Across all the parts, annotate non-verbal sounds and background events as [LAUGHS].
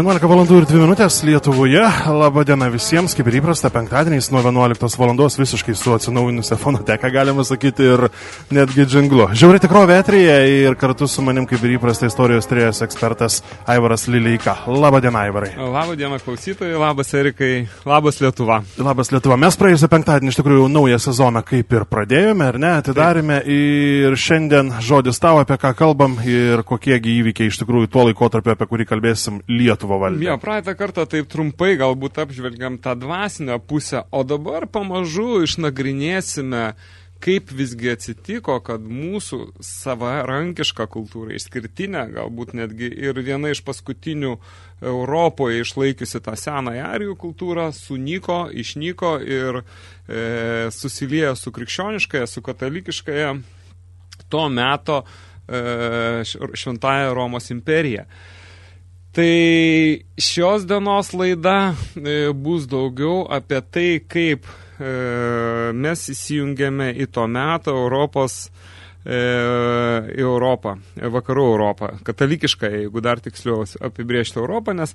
11 valandų ir 2 minutės Lietuvoje. Labą dieną visiems, kaip ir įprasta, penktadieniais nuo 11 valandos visiškai su atsinaujinusią fonoteką, galima sakyti, ir netgi džinglu. Žiauri tikrovė etrija ir kartu su manim, kaip ir įprasta, istorijos trėjas ekspertas Aivaras Lileika. Labą dieną, Aivarai. Labą dieną, klausytojai, labas Erikai, labas Lietuva. Labas Lietuva. Mes praėjusią penktadienį iš tikrųjų naują sezoną kaip ir pradėjome, ar ne, atidarėme ir šiandien žodis tavo, apie ką kalbam ir kokiegi įvykiai iš tikrųjų tuo laikotarpiu, apie kurį kalbėsim Lietuvą. Lietuvą valdė. Jo, praeitą kartą taip trumpai galbūt apžvelgiam tą dvasinę pusę, o dabar pamažu išnagrinėsime, kaip visgi atsitiko, kad mūsų savarankiška kultūra, išskirtinė, galbūt netgi ir viena iš paskutinių Europoje išlaikiusi tą senąją arijų kultūrą, sunyko, išnyko ir e, susiliejo su krikščioniškąją, su katalikiškąją to meto e, šventąją Romos imperiją. Tai šios dienos laida e, bus daugiau apie tai, kaip e, mes įsijungėme į to meto Europos e, Europą, vakarų Europą, katalikišką, jeigu dar tiksliau apibriežti Europą, nes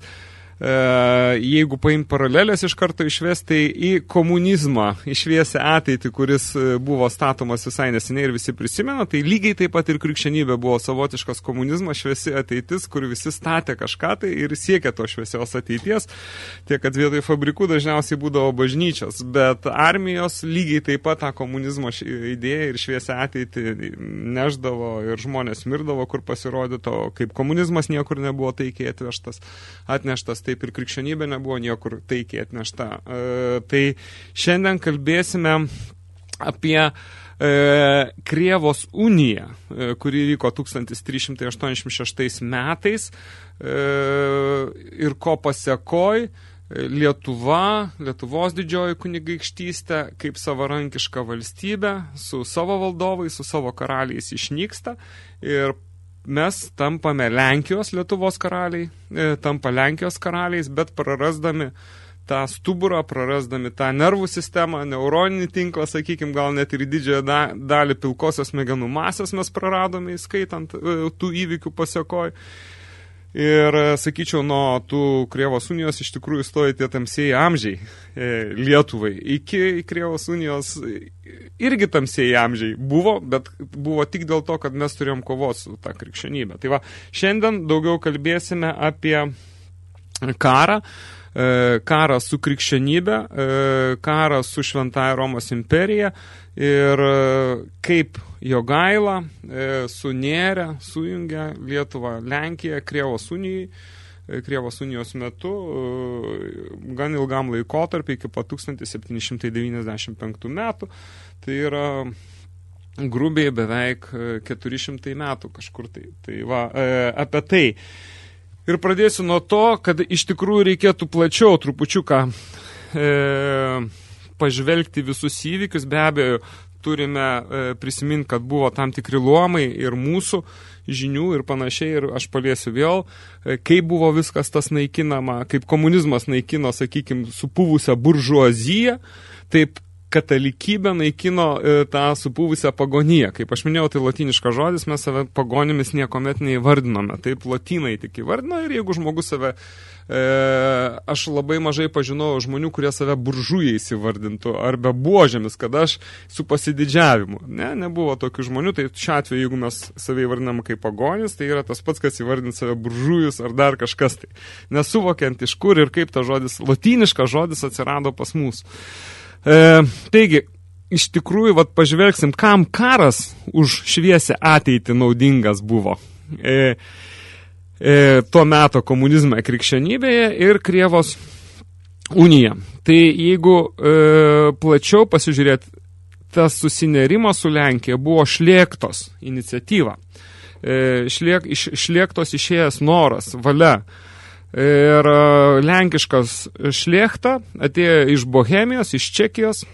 jeigu paim paralelės iš karto išvesti į komunizmą, išviesę ateitį, kuris e, buvo statomas visai neseniai ir visi prisimena, tai lygiai taip pat ir krikščionybė buvo savotiškas komunizmas, šviesi ateitis, kur visi statė kažką tai ir siekė to šviesios ateities, tiek kad vietoj fabrikų dažniausiai būdavo bažnyčios, bet armijos lygiai taip pat tą komunizmo idėją ir šviesę ateitį neždavo ir žmonės mirdavo, kur pasirodyto, kaip komunizmas niekur nebuvo taikiai atvežtas, atneštas taip ir krikščionybė nebuvo niekur taikiai atnešta. E, tai šiandien kalbėsime apie e, Krievos uniją, e, kuri vyko 1386 metais e, ir ko pasiekoj Lietuva, Lietuvos didžioji kunigaikštystė, kaip savarankiška valstybė, su savo valdovais, su savo karaliais išnyksta ir mes tampame Lenkijos Lietuvos karaliai, e, tampa Lenkijos karaliais, bet prarasdami tą stuburą, prarasdami tą nervų sistemą, neuroninį tinklą, sakykime, gal net ir didžiąją da, dalį pilkosios smegenų masės mes praradome, įskaitant e, tų įvykių pasiekoj. Ir, e, sakyčiau, nuo tų Krievos unijos iš tikrųjų stoja tie tamsieji amžiai e, Lietuvai. Iki Krievos unijos irgi tamsieji amžiai buvo, bet buvo tik dėl to, kad mes turėjom kovos su tą krikščionybę. Tai va, šiandien daugiau kalbėsime apie karą, karą su krikščionybė, e, karą su šventąja Romos imperija ir e, kaip Jogaila e, su Nėre sujungia Lietuvą Lenkiją Krievos unijai. E, Krievos unijos metu gan ilgam laikotarpį iki pat 1795 metų. Tai yra grubiai beveik 400 metų kažkur tai. Tai va, apie tai. Ir pradėsiu nuo to, kad iš tikrųjų reikėtų plačiau trupučiuką e, pažvelgti visus įvykius, be abejo, turime e, prisiminti, kad buvo tam tikri luomai ir mūsų žinių ir panašiai, ir aš paliesiu vėl, e, kaip buvo viskas tas naikinama, kaip komunizmas naikino, sakykime, supuvusią buržuaziją, taip katalikybė naikino e, tą supūvusią pagoniją. Kaip aš minėjau, tai latiniškas žodis, mes save pagonimis niekomet neįvardinome. Taip latinai tik įvardino ir jeigu žmogus save e, aš labai mažai pažinojau žmonių, kurie save buržujais įvardintų, arba buožėmis, kad aš su pasididžiavimu. Ne, nebuvo tokių žmonių, tai šiuo atveju, jeigu mes save įvardinam kaip pagonis, tai yra tas pats, kas įvardinti save buržujus ar dar kažkas tai. Nesuvokiant iš kur ir kaip tas žodis, latiniškas žodis atsirado pas mus. E, taigi, iš tikrųjų, vat, pažvelgsim, kam karas už šviesę ateitį naudingas buvo. E, e, tuo meto komunizme krikščionybėje ir Krievos unija. Tai jeigu e, plačiau pasižiūrėt, tas susinerimas su Lenkija buvo šlėktos iniciatyva. E, šliek, iš, šlėktos išėjęs noras, valia. Ir e, lenkiškas šlėkta atėjo iš Bohemijos, iš Čekijos,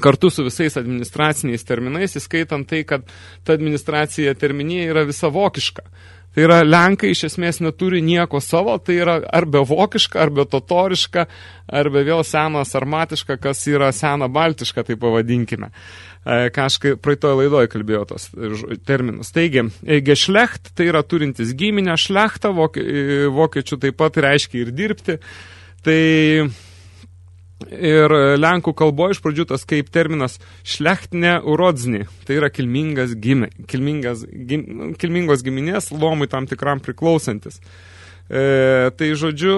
kartu su visais administraciniais terminais, įskaitant tai, kad ta administracija terminija yra visa vokiška. Tai yra, Lenkai iš esmės neturi nieko savo, tai yra arba vokiška, arba totoriška, arba vėl senas armatiška, kas yra sena baltiška, tai pavadinkime. E, ką aš praeitoje laidoje kalbėjau tos terminus. Taigi, e, gešlecht tai yra turintis giminę, šlechtą, e, vokiečių taip pat reiškia ir dirbti. Tai Ir lenkų kalboje iš pradžių tas kaip terminas šlechtne urodzni, tai yra kilmingas gimė, kilmingas, gim, kilmingos giminės lomui tam tikram priklausantis. E, tai žodžiu,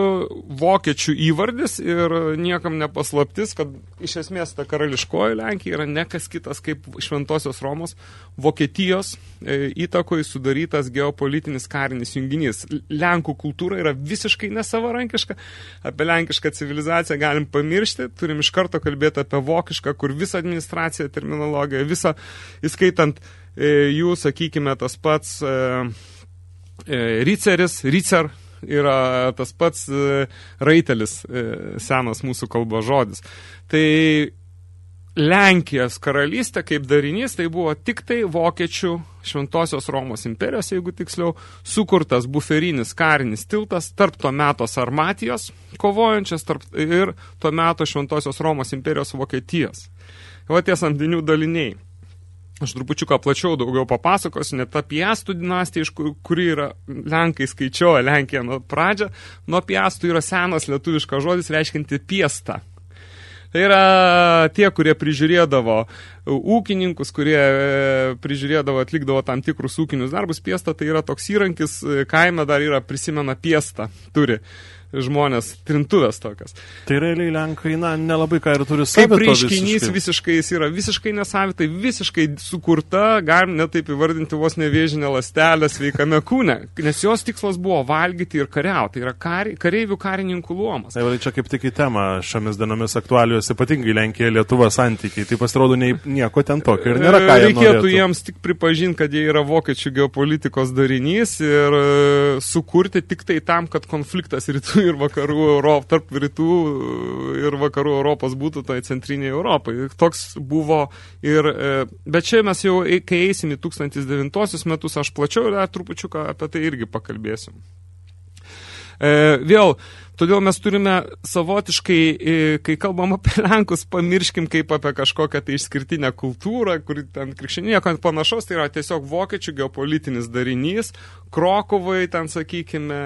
vokiečių įvardis ir niekam nepaslaptis, kad iš esmės ta karališkoji Lenkija yra ne kas kitas kaip Šventosios Romos Vokietijos e, įtakoj sudarytas geopolitinis karinis junginys. Lenkų kultūra yra visiškai nesavarankiška, apie lenkišką civilizaciją galim pamiršti, turim iš karto kalbėti apie vokišką, kur visa administracija, terminologija, visa, įskaitant e, jų, sakykime, tas pats e, e, Riceris, Ricer, yra tas pats e, raitelis, e, senas mūsų kalbos žodis. Tai Lenkijos karalystė kaip darinys, tai buvo tik tai vokiečių Šventosios Romos imperijos, jeigu tiksliau, sukurtas buferinis karinis tiltas tarp to meto Sarmatijos, kovojančias tarp, ir to meto Šventosios Romos imperijos Vokietijos. Va tie samdinių daliniai. Aš trupučiuką plačiau daugiau papasakosiu, net apie Piastų dinastiją, iš kur, kuri yra Lenkai skaičioja Lenkiją nuo pradžią. Nuo Piastų yra senas lietuviškas žodis reiškinti piestą. Tai yra tie, kurie prižiūrėdavo ūkininkus, kurie e, prižiūrėdavo, atlikdavo tam tikrus ūkinius darbus. Piesta tai yra toks įrankis, e, kaime dar yra prisimena piestą, turi žmonės, trintuvės tokias. Tai realiai Lenkai, na, nelabai ką ir turi savito Kaip reiškinys visiškai. visiškai jis yra visiškai nesavitai, visiškai sukurta, galim netaip įvardinti vos nevėžinę lastelę sveikame kūne, nes jos tikslas buvo valgyti ir kariauti, tai yra kari, kareivių karininkų luomas. Tai čia kaip tik į temą šiomis dienomis aktualijos, ypatingai Lenkija Lietuva santykiai, tai pasirodo nei, nieko ten tokio ir nėra ką. Reikėtų norėtų. jiems tik pripažinti, kad jie yra vokiečių geopolitikos darinys ir e, sukurti tik tai tam, kad konfliktas rytų [LAUGHS] ir vakarų Europos, tarp rytų ir vakarų Europos būtų tai centriniai Europai. Toks buvo ir, e, bet čia mes jau, kai eisim į 1009 metus, aš plačiau dar trupučiuką apie tai irgi pakalbėsim. E, vėl, Todėl mes turime savotiškai, e, kai kalbam apie Lenkus, pamirškim kaip apie kažkokią tai išskirtinę kultūrą, kur ten krikščionė, panašaus, tai yra tiesiog vokiečių geopolitinis darinys, Krokovai, ten sakykime,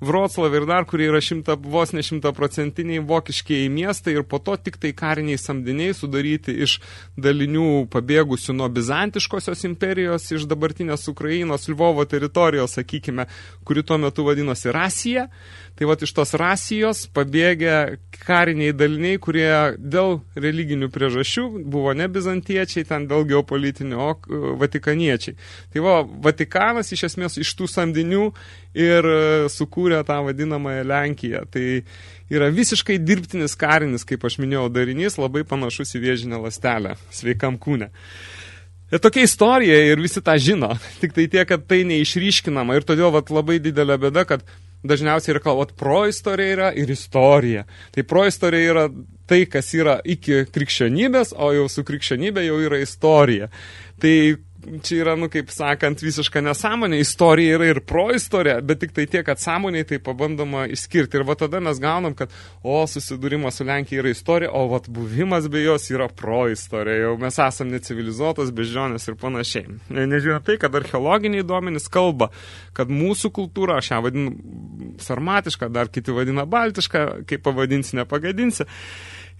Vroclav ir dar, kurie yra šimta, vos ne šimtaprocentiniai vokiškiai miestai ir po to tik tai kariniai samdiniai sudaryti iš dalinių pabėgusių nuo Bizantiškosios imperijos, iš dabartinės Ukrainos, Lvovo teritorijos, sakykime, kuri tuo metu vadinosi Rasija. Tai va iš tos rasijos pabėgę kariniai daliniai, kurie dėl religinių priežasčių buvo ne bizantiečiai, ten dėl geopolitinių, o vatikaniečiai. Tai va, Vatikanas iš esmės iš tų samdinių ir e, sukūrė tą vadinamąją Lenkiją. Tai yra visiškai dirbtinis karinis, kaip aš minėjau, darinys, labai panašus į vėžinę lastelę sveikam kūne. Ir tokia istorija ir visi tą žino, [LAUGHS] tik tai tiek, kad tai neišryškinama ir todėl vat, labai didelė bėda, kad dažniausiai yra kalbot proistorija yra ir istorija. Tai proistorija yra tai, kas yra iki krikščionybės, o jau su krikščionybė jau yra istorija. Tai čia yra, nu, kaip sakant, visiška nesąmonė. Istorija yra ir proistorija, bet tik tai tiek, kad sąmoniai tai pabandoma išskirti. Ir va tada mes gaunam, kad, o, susidūrimas su Lenkija yra istorija, o vat buvimas be jos yra proistorija. Jau mes esam necivilizuotos, bežionės ir panašiai. Nežiūrėjau tai, kad archeologiniai duomenys kalba, kad mūsų kultūra, aš ją vadinu sarmatišką, dar kiti vadina baltišką, kaip pavadinsi, nepagadinsi,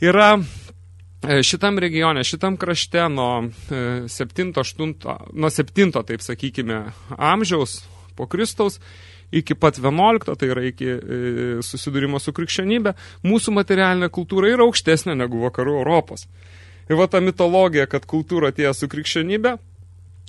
yra šitam regione, šitam krašte nuo 7-8, e, nuo 7, taip sakykime, amžiaus po Kristaus iki pat 11, tai yra iki e, susidūrimo su krikščionybė, mūsų materialinė kultūra yra aukštesnė negu vakarų Europos. Ir va ta mitologija, kad kultūra atėjo su krikščionybė,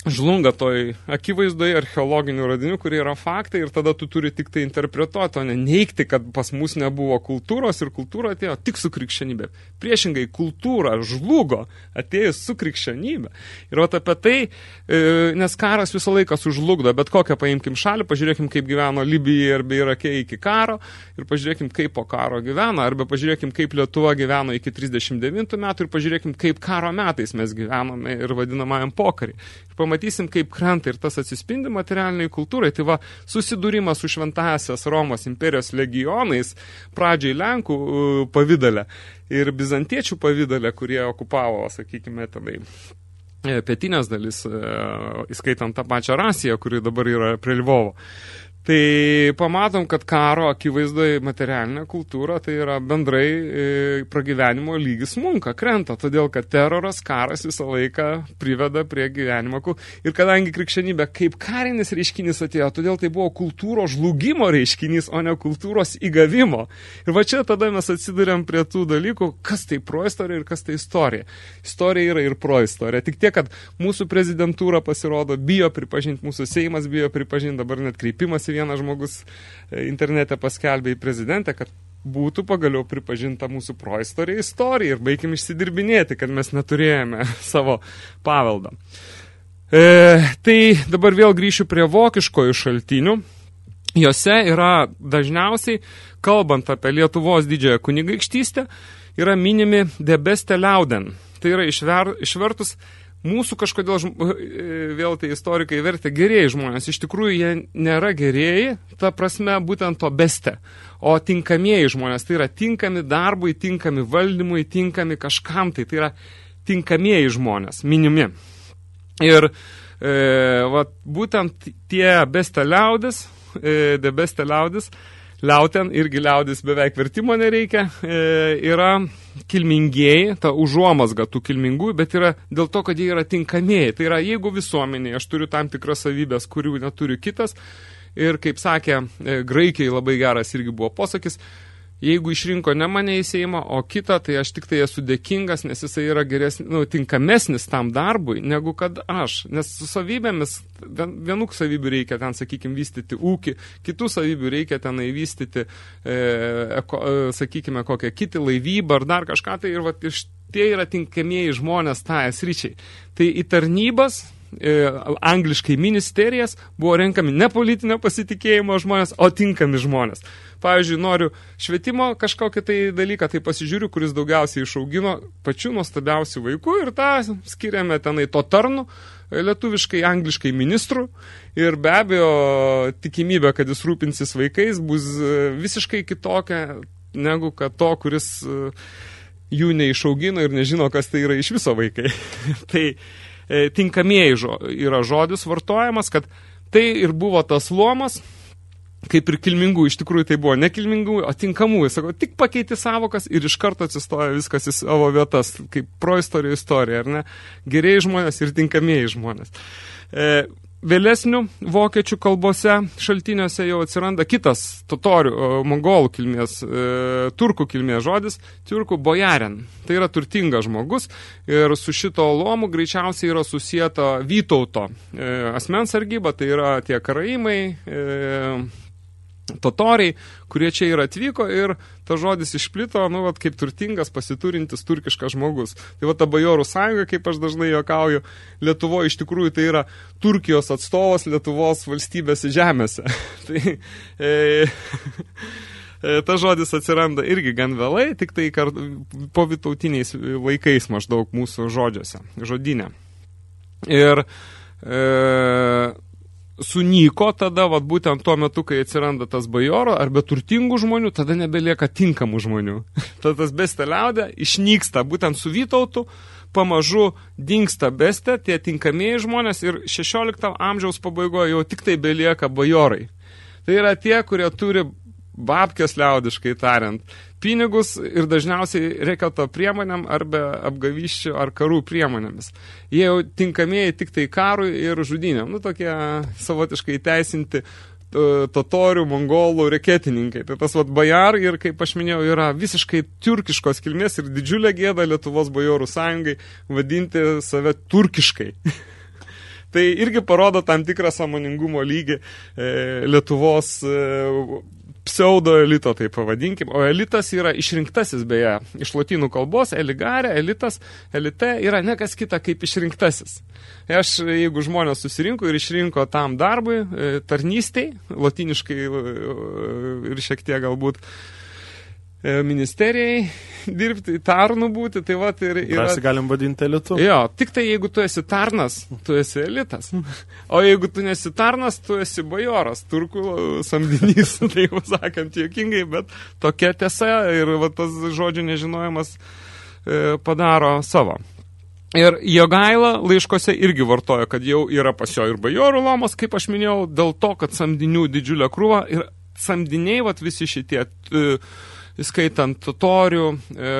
žlunga toj akivaizdoje archeologinių radinių, kurie yra faktai ir tada tu turi tik tai interpretuoti, o ne neikti, kad pas mus nebuvo kultūros ir kultūra atėjo tik su krikščionybė. Priešingai, kultūra žlugo atėjus su krikščionybė. Ir vat apie tai, e, nes karas visą laiką sužlugdo, bet kokią paimkim šalį, pažiūrėkim, kaip gyveno Libija arba Irake iki karo ir pažiūrėkim, kaip po karo gyveno, arba pažiūrėkim, kaip Lietuva gyveno iki 39 metų ir pažiūrėkim, kaip karo metais mes gyvenome ir vadinamajam pokarį. Pamatysim, kaip krenta ir tas atsispindi materialiniai kultūrai. Tai va, susidūrimas su šventasias Romos imperijos legionais, pradžiai Lenkų uh, pavydalę ir bizantiečių pavydalę, kurie okupavo, sakykime, tenai e, pietinės dalis, e, įskaitant tą pačią Rasiją, kuri dabar yra prie Lvovo. Tai pamatom, kad karo akivaizdoje materialinė kultūra tai yra bendrai e, pragyvenimo lygis munka, krenta, todėl kad teroras, karas visą laiką priveda prie gyvenimo. Ir kadangi krikščionybė kaip karinis reiškinys atėjo, todėl tai buvo kultūros žlugimo reiškinys, o ne kultūros įgavimo. Ir va čia tada mes atsiduriam prie tų dalykų, kas tai proistorija ir kas tai istorija. Istorija yra ir proistorija. Tik tiek, kad mūsų prezidentūra pasirodo, bijo pripažinti, mūsų Seimas bijo pripažinti, dabar net kreipimas į vienas žmogus e, internete paskelbė į prezidentę, kad būtų pagaliau pripažinta mūsų proistorija istorija ir baikim išsidirbinėti, kad mes neturėjome [LAUGHS] savo paveldą. E, tai dabar vėl grįšiu prie vokiškojų šaltinių. Jose yra dažniausiai, kalbant apie Lietuvos didžiąją kunigaikštystę, yra minimi debeste liauden. Tai yra išver, išvertus mūsų kažkodėl, [LAUGHS] vėl tai istorikai vertė gerieji žmonės, iš tikrųjų jie nėra gerieji, ta prasme būtent to beste, o tinkamieji žmonės, tai yra tinkami darbui, tinkami valdymui, tinkami kažkam, tai. Tai yra tinkamieji žmonės, minimi. Ir e, va, būtent tie beste liaudis, e, de beste liaudis, liauten irgi liaudis beveik vertimo nereikia, e, yra kilmingieji, ta užuomasga tų kilmingųjų, bet yra dėl to, kad jie yra tinkamieji. Tai yra, jeigu visuomenėje aš turiu tam tikras savybės, kurių neturi kitas, ir kaip sakė, e, graikiai labai geras irgi buvo posakis, jeigu išrinko ne mane į Seimą, o kitą, tai aš tik tai esu dėkingas, nes jisai yra geresnis, nu, tinkamesnis tam darbui, negu kad aš. Nes su savybėmis, vienų savybių reikia ten, sakykime, vystyti ūkį, kitų savybių reikia ten įvystyti, e, eko, e, sakykime, kokią kitį laivybą ar dar kažką, tai ir va, iš, tie yra tinkamieji žmonės tą esryčiai. Tai į tarnybas angliškai ministerijas buvo renkami ne politinio pasitikėjimo žmonės, o tinkami žmonės. Pavyzdžiui, noriu švietimo kažkokį tai dalyką, tai pasižiūriu, kuris daugiausiai išaugino pačių nuostabiausių vaikų ir tą skiriame tenai to tarnu, lietuviškai, angliškai ministrų ir be abejo tikimybė, kad jis rūpinsis vaikais, bus e, visiškai kitokia negu kad to, kuris e, jų neišaugino ir nežino, kas tai yra iš viso vaikai. [LAUGHS] tai e, tinkamieji žo, yra žodis vartojamas, kad tai ir buvo tas luomas, kaip ir kilmingų, iš tikrųjų tai buvo nekilmingų, o tinkamų, jis sako, tik pakeiti savokas ir iš karto atsistoja viskas į savo vietas, kaip proistorijų istorija, ar ne? Gerieji žmonės ir tinkamieji žmonės. E, Vėlesnių vokiečių kalbose šaltiniuose jau atsiranda kitas totorių, mongolų kilmės, e, turkų kilmės žodis, turkų bojaren. Tai yra turtingas žmogus ir su šito lomu greičiausiai yra susijęta Vytauto e, asmens sargyba, tai yra tie karaimai, e, totoriai, kurie čia ir atvyko ir ta žodis išplito, nu, vat, kaip turtingas, pasiturintis turkiškas žmogus. Tai va ta bajorų sąjunga, kaip aš dažnai jokauju, Lietuvoje iš tikrųjų tai yra Turkijos atstovas Lietuvos valstybės žemėse. [LAUGHS] tai, e, e, ta žodis atsiranda irgi gan vėlai, tik tai kart, po vitautiniais laikais maždaug mūsų žodžiuose, žodinė. Ir e, sunyko tada, vat, būtent tuo metu, kai atsiranda tas bajoro, arba turtingų žmonių, tada nebelieka tinkamų žmonių. [LAUGHS] tada tas besteliaudė išnyksta, būtent su Vytautu, pamažu dinksta beste, tie tinkamieji žmonės ir 16 amžiaus pabaigoje jau tik tai belieka bajorai. Tai yra tie, kurie turi babkės liaudiškai tariant, pinigus ir dažniausiai reikato priemonėm arba apgavyščių ar karų priemonėmis. Jie jau tinkamieji tik tai karui ir žudynėm. Nu, tokie savotiškai teisinti totorių, mongolų reketininkai. Tai tas vat bajar ir, kaip aš minėjau, yra visiškai turkiškos kilmės ir didžiulė gėda Lietuvos bajorų sąjungai vadinti save turkiškai. [LAUGHS] tai irgi parodo tam tikrą samoningumo lygį e, Lietuvos e, pseudo elito, tai pavadinkim. O elitas yra išrinktasis, beje, iš lotynų kalbos, eligarė, elitas, elite yra ne kas kita kaip išrinktasis. Aš, jeigu žmonės susirinko ir išrinko tam darbui, e, tarnystei, lotyniškai e, ir šiek tiek galbūt e, ministerijai [LAUGHS] dirbti, tarnų būti, tai va, ir yra... Mes galim vadinti elitu. Jo, tik tai jeigu tu esi tarnas, tu esi elitas. O jeigu tu nesi tarnas, tu esi bajoras, turkų samdinys, [LAUGHS] tai jau sakant, jokingai, bet tokia tiesa ir va, tas žodžių nežinojimas e, padaro savo. Ir Jogaila laiškose irgi vartoja, kad jau yra pas jo ir bajorų lomas, kaip aš minėjau, dėl to, kad samdinių didžiulę krūvą ir samdiniai, vat visi šitie, skaitant totorių, e,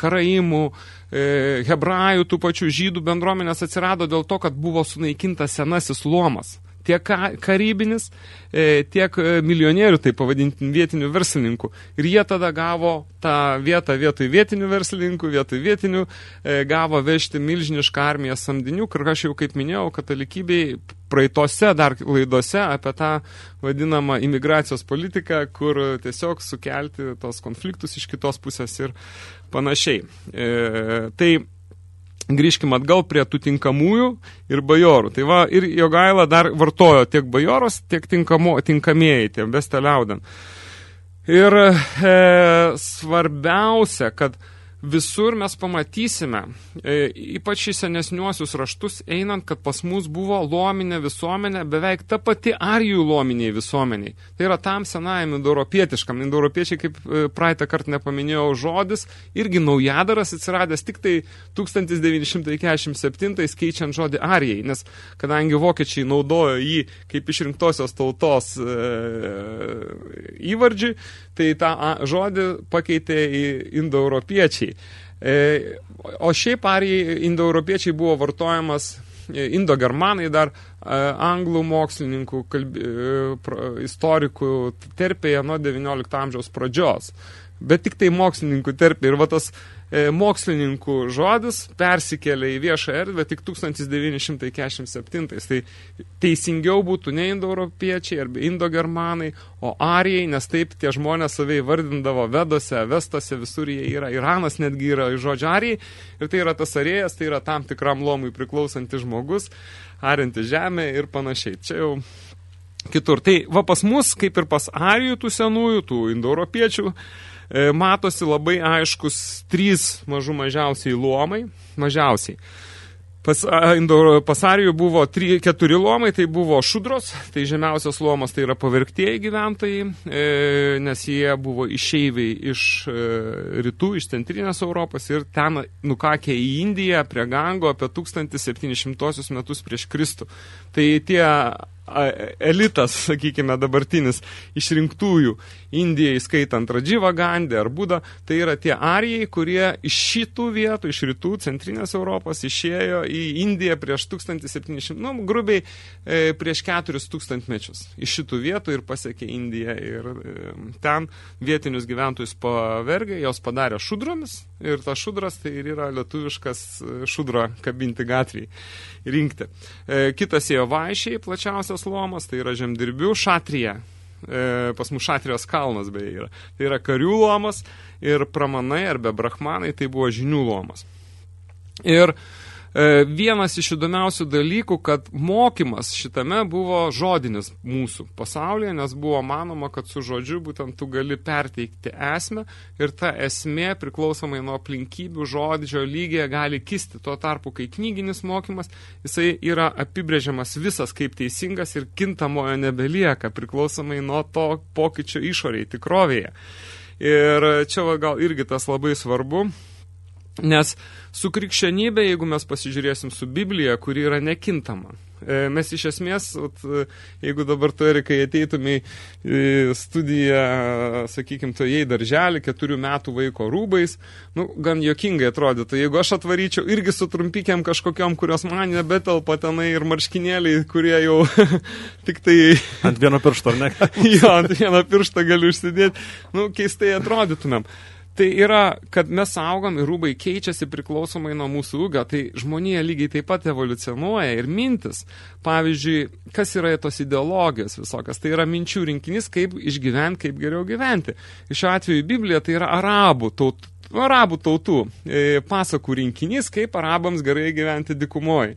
karaimų, e, hebrajų, tų pačių žydų bendruomenės atsirado dėl to, kad buvo sunaikintas senasis luomas tiek karybinis, e, tiek e, milijonierių, tai pavadinti vietinių verslininkų. Ir jie tada gavo tą vietą vietoj vietinių verslininkų, vietoj vietinių, e, gavo vežti milžinišką armiją samdinių, kur aš jau kaip minėjau, katalikybei praeitose dar laidose apie tą vadinamą imigracijos politiką, kur tiesiog sukelti tos konfliktus iš kitos pusės ir panašiai. E, tai grįžkim atgal prie tų tinkamųjų ir bajorų. Tai va, ir Jogaila dar vartojo tiek bajoros, tiek tinkamo, tinkamieji, tie besteliaudant. Ir e, svarbiausia, kad visur mes pamatysime, e, ypač į senesniuosius raštus einant, kad pas mus buvo luominė visuomenė, beveik ta pati arijų luominiai visuomeniai. Tai yra tam senajam indoeuropietiškam. Indoeuropiečiai, kaip e, praeitą kartą nepaminėjau žodis, irgi naujadaras atsiradęs tik tai 1947 keičiant žodį arijai, nes kadangi vokiečiai naudojo jį kaip išrinktosios tautos e, įvardžiui, tai tą žodį pakeitė į indoeuropiečiai. E, o šiaip arijai indoeuropiečiai buvo vartojamas e, indogermanai dar e, anglų mokslininkų, kalbi, istorikų terpėje nuo 19 amžiaus pradžios. Bet tik tai mokslininkų terpė. Ir va tas E, mokslininkų žodis persikėlė į viešą erdvę tik 1947. Tai teisingiau būtų ne indoeuropiečiai arba indogermanai, o arijai, nes taip tie žmonės savai vardindavo vedose, vestose, visur jie yra. Iranas netgi yra žodžio arijai. Ir tai yra tas arėjas, tai yra tam tikram lomui priklausantis žmogus, arinti žemę ir panašiai. Čia jau kitur. Tai va pas mus, kaip ir pas arijų tų senųjų, tų indoeuropiečių, E, matosi labai aiškus trys mažų mažiausiai luomai, mažiausiai. Pas, pasarijų buvo tri, keturi lomai, tai buvo šudros, tai žemiausias lomas tai yra pavergtieji gyventojai, e, nes jie buvo išeiviai iš e, rytų, iš centrinės Europos ir ten nukakė į Indiją prie Gango apie 1700 metus prieš Kristų. Tai tie elitas, sakykime, dabartinis išrinktųjų Indijai, skaitant Radžyvą Gandį ar Budą, tai yra tie arijai, kurie iš šitų vietų, iš rytų centrinės Europos išėjo į Indiją prieš 1700, nu, grubiai e, prieš 4000 mečius. Iš šitų vietų ir pasiekė Indiją ir e, ten vietinius gyventojus pavergė, jos padarė šudromis ir tas šudras tai ir yra lietuviškas e, šudro kabinti gatviai rinkti. E, kitas ėjo vaišiai, plačiausias lomas, tai yra žemdirbių šatrija. E, pas mus šatrijos kalnas beje yra. Tai yra karių lomas ir pramanai arba brahmanai tai buvo žinių lomas. Ir E, vienas iš įdomiausių dalykų, kad mokymas šitame buvo žodinis mūsų pasaulyje, nes buvo manoma, kad su žodžiu būtent tu gali perteikti esmę ir ta esmė priklausomai nuo aplinkybių žodžio lygiai gali kisti. Tuo tarpu, kai knyginis mokymas, jisai yra apibrėžiamas visas kaip teisingas ir kintamojo nebelieka priklausomai nuo to pokyčio išoriai tikrovėje. Ir čia gal irgi tas labai svarbu, Nes su krikščionybė, jeigu mes pasižiūrėsim su Biblija, kuri yra nekintama, e, mes iš esmės, jeigu dabar tu, Erikai, ateitum į studiją, sakykim, to jai darželį, keturių metų vaiko rūbais, nu, gan jokingai atrodytų. Jeigu aš atvaryčiau irgi su trumpikiam kažkokiam, kurios man nebetelpa tenai ir marškinėliai, kurie jau [LAUGHS] tik tai... Ant vieno piršto, ne? [LAUGHS] jo, ant vieno piršto galiu užsidėti. Nu, keistai atrodytumėm. Tai yra, kad mes augam ir rūbai keičiasi priklausomai nuo mūsų ūgio, tai žmonija lygiai taip pat evoliucionuoja ir mintis. Pavyzdžiui, kas yra tos ideologijos visokios, tai yra minčių rinkinys, kaip išgyventi, kaip geriau gyventi. Iš atveju Biblija tai yra arabų tautų, arabų tautų e, pasakų rinkinys, kaip arabams gerai gyventi dikumoje.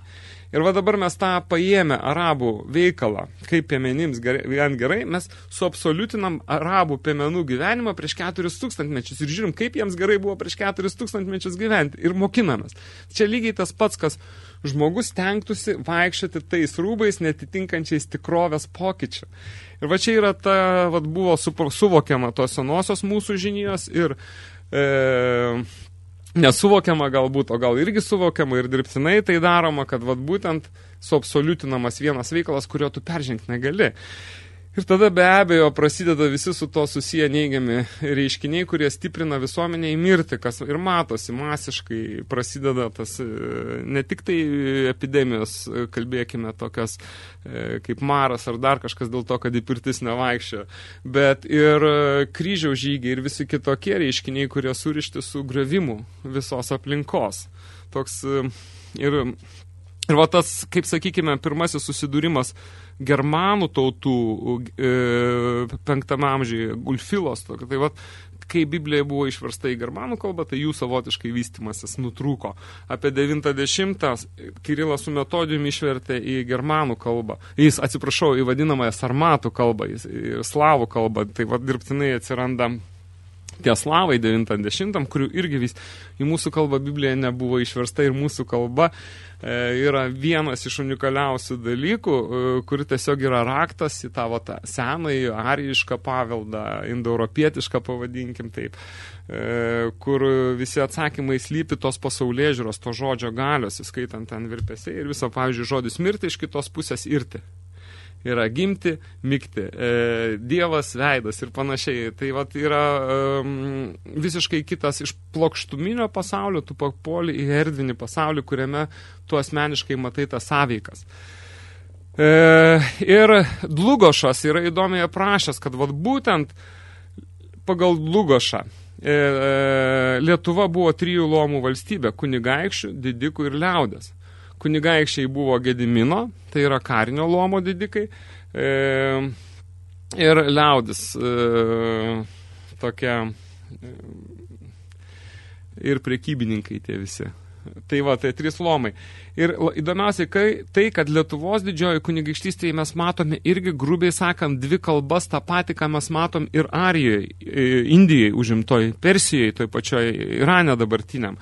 Ir va dabar mes tą paėmę arabų veikalą, kaip piemenims gyventi gerai, mes suabsoliutinam arabų piemenų gyvenimą prieš keturis tūkstantmečius ir žiūrim, kaip jiems gerai buvo prieš keturis tūkstantmečius gyventi ir mokinamės. Čia lygiai tas pats, kas žmogus tenktųsi vaikščioti tais rūbais netitinkančiais tikrovės pokyčių. Ir va čia yra ta, va, buvo suvokiama tos senosios mūsų žinijos ir e, nesuvokiama galbūt, o gal irgi suvokiama ir dirbtinai tai daroma, kad vat, būtent suabsoliutinamas vienas veikalas, kurio tu peržengti negali. Ir tada be abejo prasideda visi su to susiję neigiami reiškiniai, kurie stiprina visuomenę į mirtį, kas ir matosi masiškai prasideda tas e, ne tik tai epidemijos, e, kalbėkime, tokias e, kaip maras ar dar kažkas dėl to, kad į pirtis nevaikščio, bet ir kryžiaus žygiai ir visi kitokie reiškiniai, kurie surišti su gravimu visos aplinkos. Toks ir, ir va tas, kaip sakykime, pirmasis susidūrimas germanų tautų e, penktame amžiuje, Gulfilos. Tai vat, kai Biblija buvo išversta į germanų kalbą, tai jų savotiškai vystimasis nutrūko. Apie 90 Kirilas su metodijumi išvertė į germanų kalbą. Jis, atsiprašau, į vadinamąją sarmatų kalbą, į slavų kalbą. Tai vad dirbtinai atsiranda tie slavai 90-am, kurių irgi vis į mūsų kalbą Biblija nebuvo išversta ir mūsų kalba e, yra vienas iš unikaliausių dalykų, e, kuri tiesiog yra raktas į tą, va, tą senąjį arijišką paveldą, indoeuropietišką pavadinkim taip, e, kur visi atsakymai slypi tos pasaulėžiūros, to žodžio galios, įskaitant ten virpesiai ir viso, pavyzdžiui, žodis mirti iš kitos pusės irti yra gimti, mygti, e, dievas, veidas ir panašiai. Tai vat yra e, visiškai kitas iš plokštuminio pasaulio, tu papuoli į erdvinį pasaulį, kuriame tu asmeniškai matai tas sąveikas. E, ir Dlugošas yra įdomiai aprašęs, kad vat būtent pagal Dlugošą e, e, Lietuva buvo trijų lomų valstybė – kunigaikščių, didikų ir liaudės kunigaikščiai buvo Gedimino, tai yra karinio lomo didikai, e, ir liaudis e, tokia e, ir prekybininkai tie visi. Tai va, tai trys lomai. Ir įdomiausiai kai, tai, kad Lietuvos didžioji kunigaikštystėje mes matome irgi, grubiai sakant, dvi kalbas, tą patį, ką mes matom ir Arijoje, Indijai užimtoj, Persijoje, toj pačioj Irane dabartiniam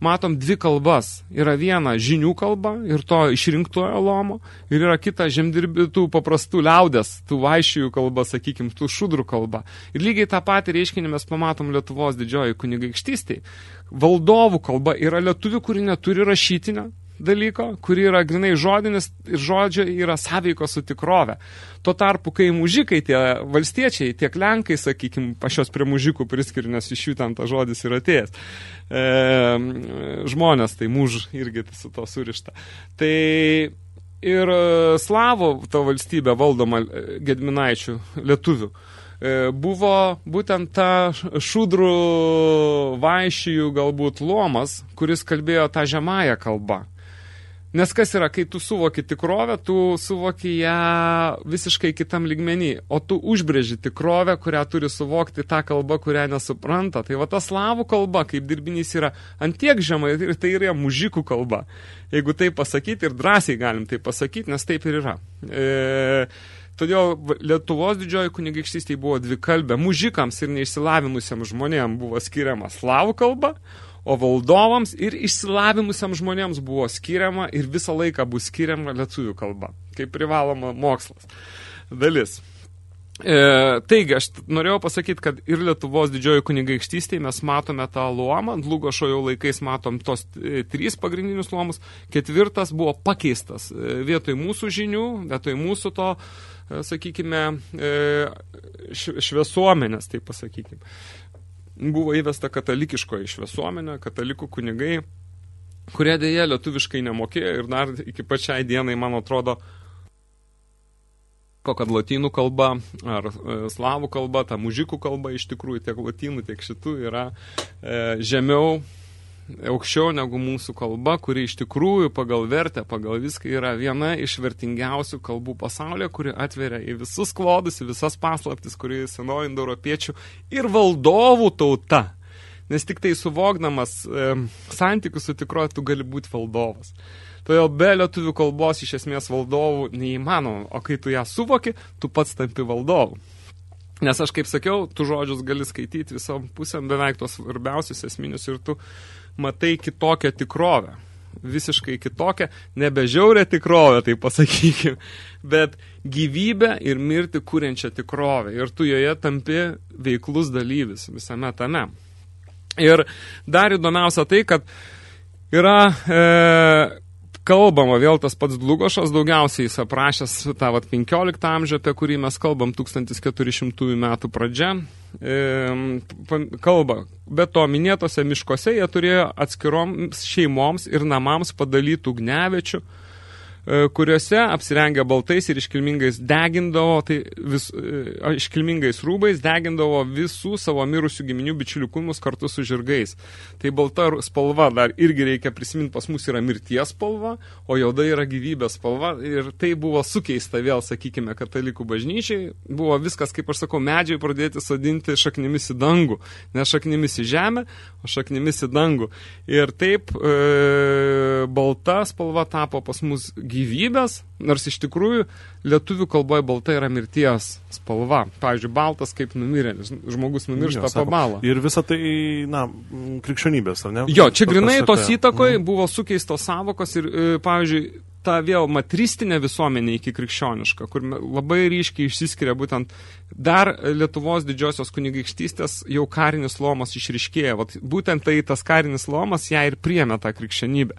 matom dvi kalbas. Yra viena žinių kalba ir to išrinktojo lomo, ir yra kita žemdirbių tų paprastų liaudės, tų vaišijų kalba, sakykim, tų šudrų kalba. Ir lygiai tą patį reiškinį mes pamatom Lietuvos didžioji kunigaikštystėje. Valdovų kalba yra lietuvių, kuri neturi rašytinio, dalyko, kuri yra grinai žodinis ir žodžio yra sąveiko su tikrove. Tuo tarpu, kai mužikai, tie valstiečiai, tiek lenkai, sakykime, pašios prie mužikų priskiriu, nes iš jų ten ta žodis yra atėjęs. E, žmonės, tai muž irgi su to surišta. Tai ir slavo ta valstybė valdoma gedminaičių lietuvių e, buvo būtent ta šudrų vaišijų galbūt lomas, kuris kalbėjo tą žemąją kalbą. Nes kas yra, kai tu suvoki tikrovę, tu suvoki ją visiškai kitam lygmenį, o tu užbrėži tikrovę, kurią turi suvokti tą kalbą, kurią nesupranta. Tai va ta slavų kalba, kaip dirbinys yra antiek žemai, ir tai yra mužikų kalba. Jeigu tai pasakyti ir drąsiai galim tai pasakyti, nes taip ir yra. E, todėl Lietuvos didžioji kunigaikštystė buvo dvikalbė. Mužikams ir neišsilavinusiems žmonėms buvo skiriama slavų kalba, o valdovams ir išsilavimusiam žmonėms buvo skiriama ir visą laiką bus skiriama lietuvių kalba, kaip privaloma mokslas dalis. E, taigi, aš norėjau pasakyti, kad ir Lietuvos didžioji kunigaikštystėje mes matome tą luomą, Dlugošo jau laikais matom tos e, trys pagrindinius luomus, ketvirtas buvo pakeistas e, vietoj mūsų žinių, vietoj mūsų to, e, sakykime, e, šviesuomenės, taip pasakykime buvo įvesta katalikiškoji šviesuomenė, katalikų kunigai, kurie dėja lietuviškai nemokėjo ir dar iki pačiai dienai, man atrodo, kad latynų kalba ar e, slavų kalba, ta mužikų kalba iš tikrųjų tiek latynų, tiek šitų yra e, žemiau aukščiau negu mūsų kalba, kuri iš tikrųjų pagal vertę, pagal viską yra viena iš vertingiausių kalbų pasaulyje, kuri atveria į visus klodus, į visas paslaptis, kuri senoji indoeuropiečių ir valdovų tauta. nes tik tai suvokdamas e, santykius su tikroju, tu gali būti valdovas. Todėl be lietuvių kalbos iš esmės valdovų neįmanoma, o kai tu ją suvoki, tu pats tampi valdovu. Nes aš kaip sakiau, tu žodžius gali skaityti visom pusėm, beveik tos svarbiausius esminius ir tu matai kitokią tikrovę visiškai kitokią, nebežiaurę tikrovę, tai pasakykime, [LAUGHS] bet gyvybę ir mirti kūrenčią tikrovę. Ir tu joje tampi veiklus dalyvis visame tame. Ir dar įdomiausia tai, kad yra e, kalbama, vėl tas pats Dlugošas daugiausiai jis aprašęs tą vat, 15 amžių, apie kurį mes kalbam 1400 metų pradžia, kalba. Be to, minėtose miškose jie turėjo atskiroms šeimoms ir namams padalytų gnevečių, kuriuose apsirengę baltais ir iškilmingais degindavo, tai vis, e, iškilmingais rūbais degindavo visų savo mirusių giminių bičiulių kūnus kartu su žirgais. Tai balta spalva dar irgi reikia prisiminti, pas mus yra mirties spalva, o jauda yra gyvybės spalva ir tai buvo sukeista vėl, sakykime, katalikų bažnyčiai. Buvo viskas, kaip aš sakau, medžiai pradėti sodinti šaknimis į dangų, ne šaknimis į žemę, o šaknimis į dangų. Ir taip e, balta spalva tapo pas mus gyvybės, nors iš tikrųjų lietuvių kalboje balta yra mirties spalva. Pavyzdžiui, baltas kaip numirė, žmogus numiršta jo, po balą. Ir visa tai, na, krikščionybės, ar ne? Jo, čia grinai tos įtakoje mm. buvo sukeistos savokos ir, e, pavyzdžiui, ta vėl matristinė visuomenė iki krikščioniška, kur labai ryškiai išsiskiria būtent dar Lietuvos didžiosios kunigaikštystės jau karinis lomas išriškėja. Vat, būtent tai tas karinis lomas ją ir priemė tą krikščionybę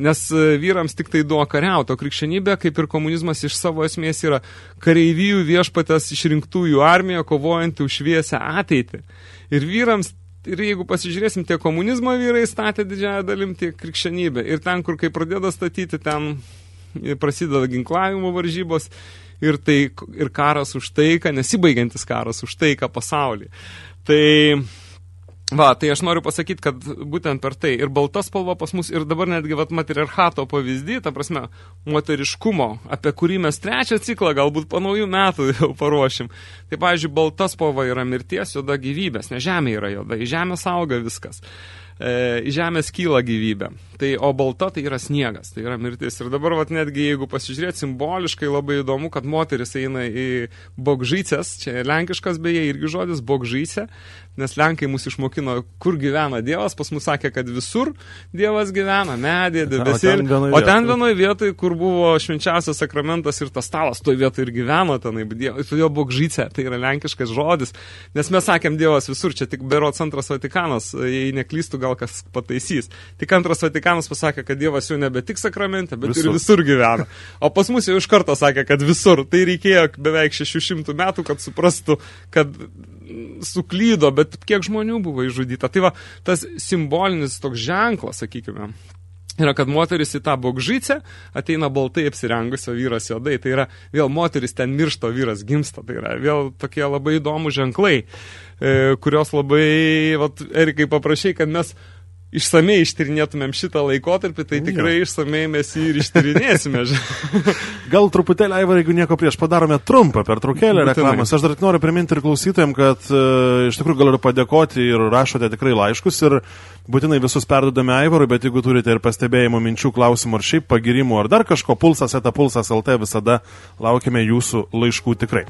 nes e, vyrams tik tai duo kariauto. Krikščionybė, kaip ir komunizmas, iš savo esmės yra kareivijų viešpatės išrinktųjų armija, kovojanti už šviesę ateitį. Ir vyrams Ir jeigu pasižiūrėsim, tie komunizmo vyrai statė didžiąją dalim, tiek krikščionybė. Ir ten, kur kai pradeda statyti, ten prasideda ginklavimo varžybos ir, tai, ir karas už taiką, nesibaigiantis karas už taiką pasaulį. Tai Va, tai aš noriu pasakyti, kad būtent per tai ir balta spalva pas mus ir dabar netgi vat, matriarchato pavyzdį, ta prasme, moteriškumo, apie kurį mes trečią ciklą galbūt po naujų metų jau paruošim. Tai, pavyzdžiui, balta spalva yra mirties, juoda gyvybės, ne žemė yra juoda, į žemę auga viskas. E, į žemės kyla gyvybė. Tai, o balta tai yra sniegas, tai yra mirtis. Ir dabar, vat, netgi jeigu pasižiūrėt simboliškai, labai įdomu, kad moteris eina į bogžycės, čia lenkiškas beje irgi žodis, bogžycė, nes Lenkai mus išmokino, kur gyvena Dievas, pas mus sakė, kad visur Dievas gyvena, medė, debesėlį, o ten vienoje vietoje, kur buvo švenčiausias sakramentas ir tas stalas, toje vietoje ir gyveno tenai, todėl bogžycė, tai yra lenkiškas žodis, nes mes sakėm Dievas visur, čia tik berots antras Vatikanas, jei neklystų, gal kas pataisys. Tik antras Vatikanas pasakė, kad Dievas jau nebe tik sakramente, bet visur. ir visur gyvena. O pas mus jau iš karto sakė, kad visur. Tai reikėjo beveik 600 metų, kad suprastų, kad suklydo, bet kiek žmonių buvo išžudyta. Tai va, tas simbolinis toks ženklas, sakykime, yra, kad moteris į tą bogžycę ateina baltai apsirengusio vyras juodai. Tai yra vėl moteris ten miršto, vyras gimsta. Tai yra vėl tokie labai įdomų ženklai, e, kurios labai, vat, Erikai, paprašai, kad mes išsamei ištyrinėtumėm šitą laikotarpį, tai tikrai ja. išsamei mes jį ir ištyrinėsime. [LAUGHS] Gal truputėlį, Aivar, jeigu nieko prieš, padarome trumpą pertraukėlę reklamas. Aš dar noriu priminti ir klausytojams, kad uh, iš tikrųjų galiu padėkoti ir rašote tikrai laiškus ir būtinai visus perdodame Aivarui, bet jeigu turite ir pastebėjimų, minčių, klausimų ar šiaip pagirimų ar dar kažko, pulsas, eta pulsas LT visada laukime jūsų laiškų tikrai.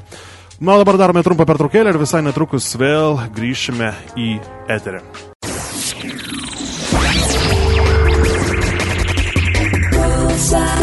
Na, dabar darome trumpą pertraukėlę ir visai netrukus vėl grįšime į eterį. inside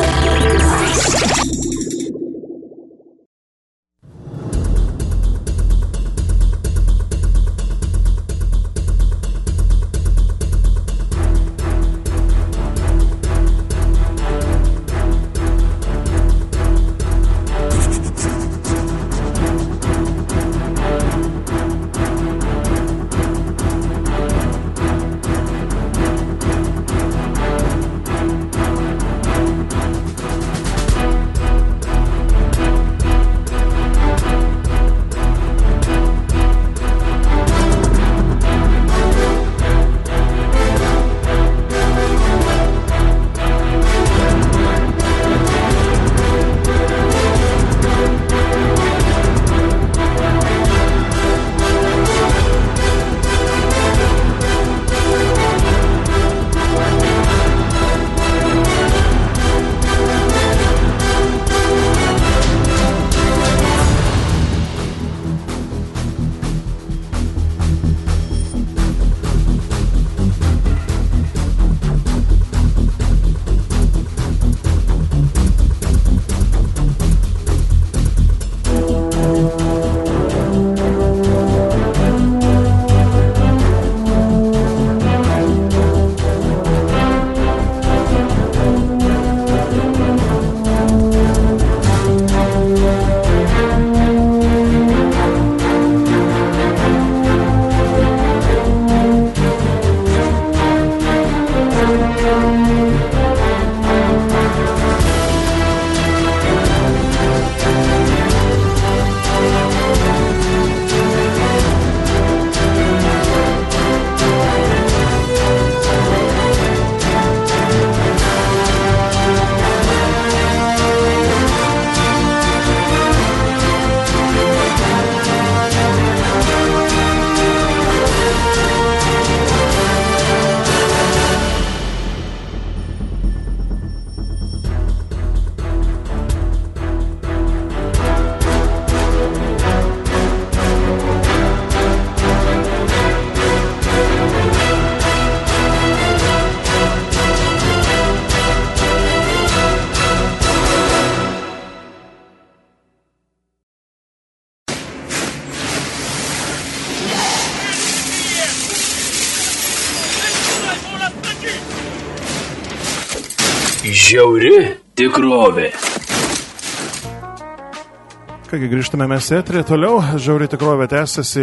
Kągi, grįžtame mes eterį toliau. Žiauri tikrovė tęsiasi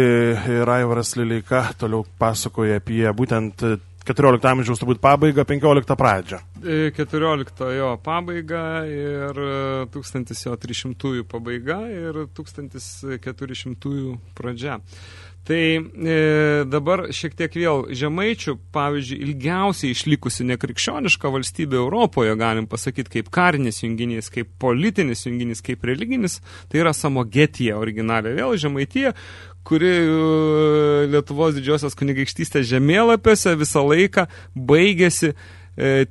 ir Aivaras Lileika toliau pasakoja apie būtent 14 amžiaus turbūt pabaigą, 15 pradžią. 14 e, jo pabaiga ir 1300 pabaiga ir 1400 pradžia. Tai e, dabar šiek tiek vėl žemaičių, pavyzdžiui, ilgiausiai išlikusi nekrikščioniška valstybė Europoje, galim pasakyti, kaip karinis junginys, kaip politinis junginys, kaip religinis, tai yra Samogetija originalė. Vėl žemaitija, kuri e, Lietuvos didžiosios kunigaikštystės žemėlapiuose visą laiką baigėsi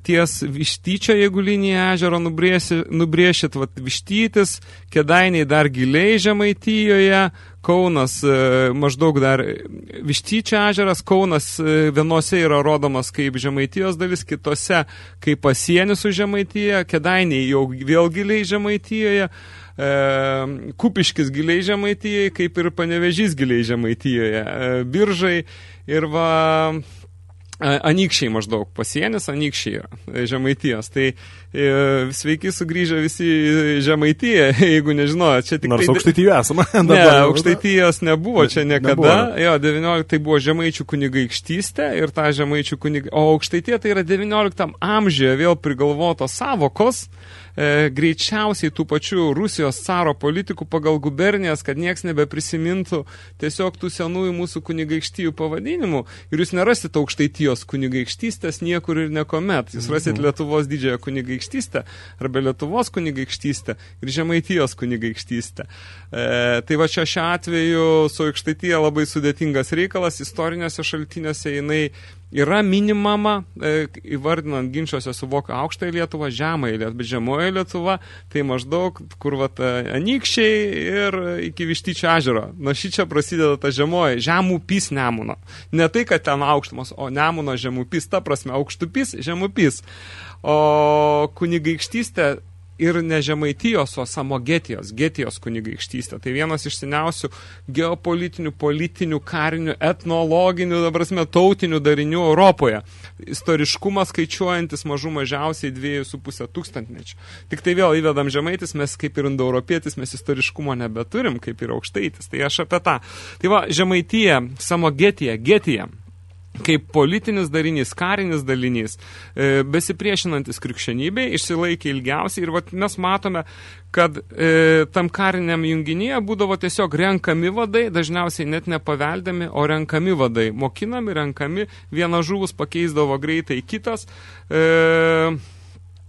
ties Vištyčio, jeigu liniją ežero nubrėšit, vat, Vištytis, Kedainiai dar giliai Žemaitijoje, Kaunas e, maždaug dar Vištyčio ežeras, Kaunas e, vienose yra rodomas kaip Žemaitijos dalis, kitose kaip pasienis su Žemaitija, Kedainiai jau vėl giliai Žemaitijoje, e, Kupiškis giliai Žemaitijai, kaip ir Panevežys giliai Žemaitijoje, e, Biržai ir va Anykščiai maždaug pasienis, anykščiai yra e, žemaitijos. Tai e, sveiki sugrįžę visi žemaitiją, [LAUGHS] jeigu nežinojot. Čia tik Nors tai, aukštaityjų esame. [LAUGHS] Ne, aukštaityjos nebuvo čia niekada. Nebuvo. Jo, 19 tai buvo žemaičių kunigaikštystė ir ta žemaičių kunigaikštystė. O aukštaitė tai yra 19 amžiuje vėl prigalvotos savokos e, greičiausiai tų pačių Rusijos caro politikų pagal gubernijas, kad nieks nebeprisimintų tiesiog tų senųjų mūsų kunigaikštijų pavadinimų. Ir jūs nerasit aukštaitijos kunigaikštystės niekur ir nekomet. Jūs rasit mhm. Lietuvos didžiąją kunigaikštystę arba Lietuvos kunigaikštystę ir Žemaitijos kunigaikštystę. E, tai va čia šiuo atveju su aukštaityje labai sudėtingas reikalas, istoriniuose šaltiniuose jinai yra minimama, e, įvardinant ginčiuose su voka aukštąją Lietuvą, žemąją Lietuvą, bet žemoje Lietuva, tai maždaug, kur vat, anykščiai ir iki Vištyčio ežero. Nuo šį čia prasideda ta žemoji, žemupys Nemuno. Ne tai, kad ten aukštumas, o Nemuno žemupys, ta prasme, aukštupys, žemupys. O kunigaikštystė ir ne Žemaitijos, o Samogetijos, Getijos kunigaikštystė. Tai vienas iš seniausių geopolitinių, politinių, karinių, etnologinių, dabar prasme, tautinių darinių Europoje. Istoriškumas skaičiuojantis mažų mažiausiai 2,5 tūkstantmečių. Tik tai vėl įvedam Žemaitis, mes kaip ir indoeuropietis, mes istoriškumo nebeturim, kaip ir aukštaitis. Tai aš apie tą. Tai va, Žemaitija, Samogetija, Getija kaip politinis darinys, karinis dalinys, e, besipriešinantis krikščionybei, išsilaikė ilgiausiai. Ir vat, mes matome, kad e, tam kariniam junginyje būdavo tiesiog renkami vadai, dažniausiai net nepaveldami, o renkami vadai, mokinami, renkami, vienas žuvus pakeisdavo greitai kitas, e,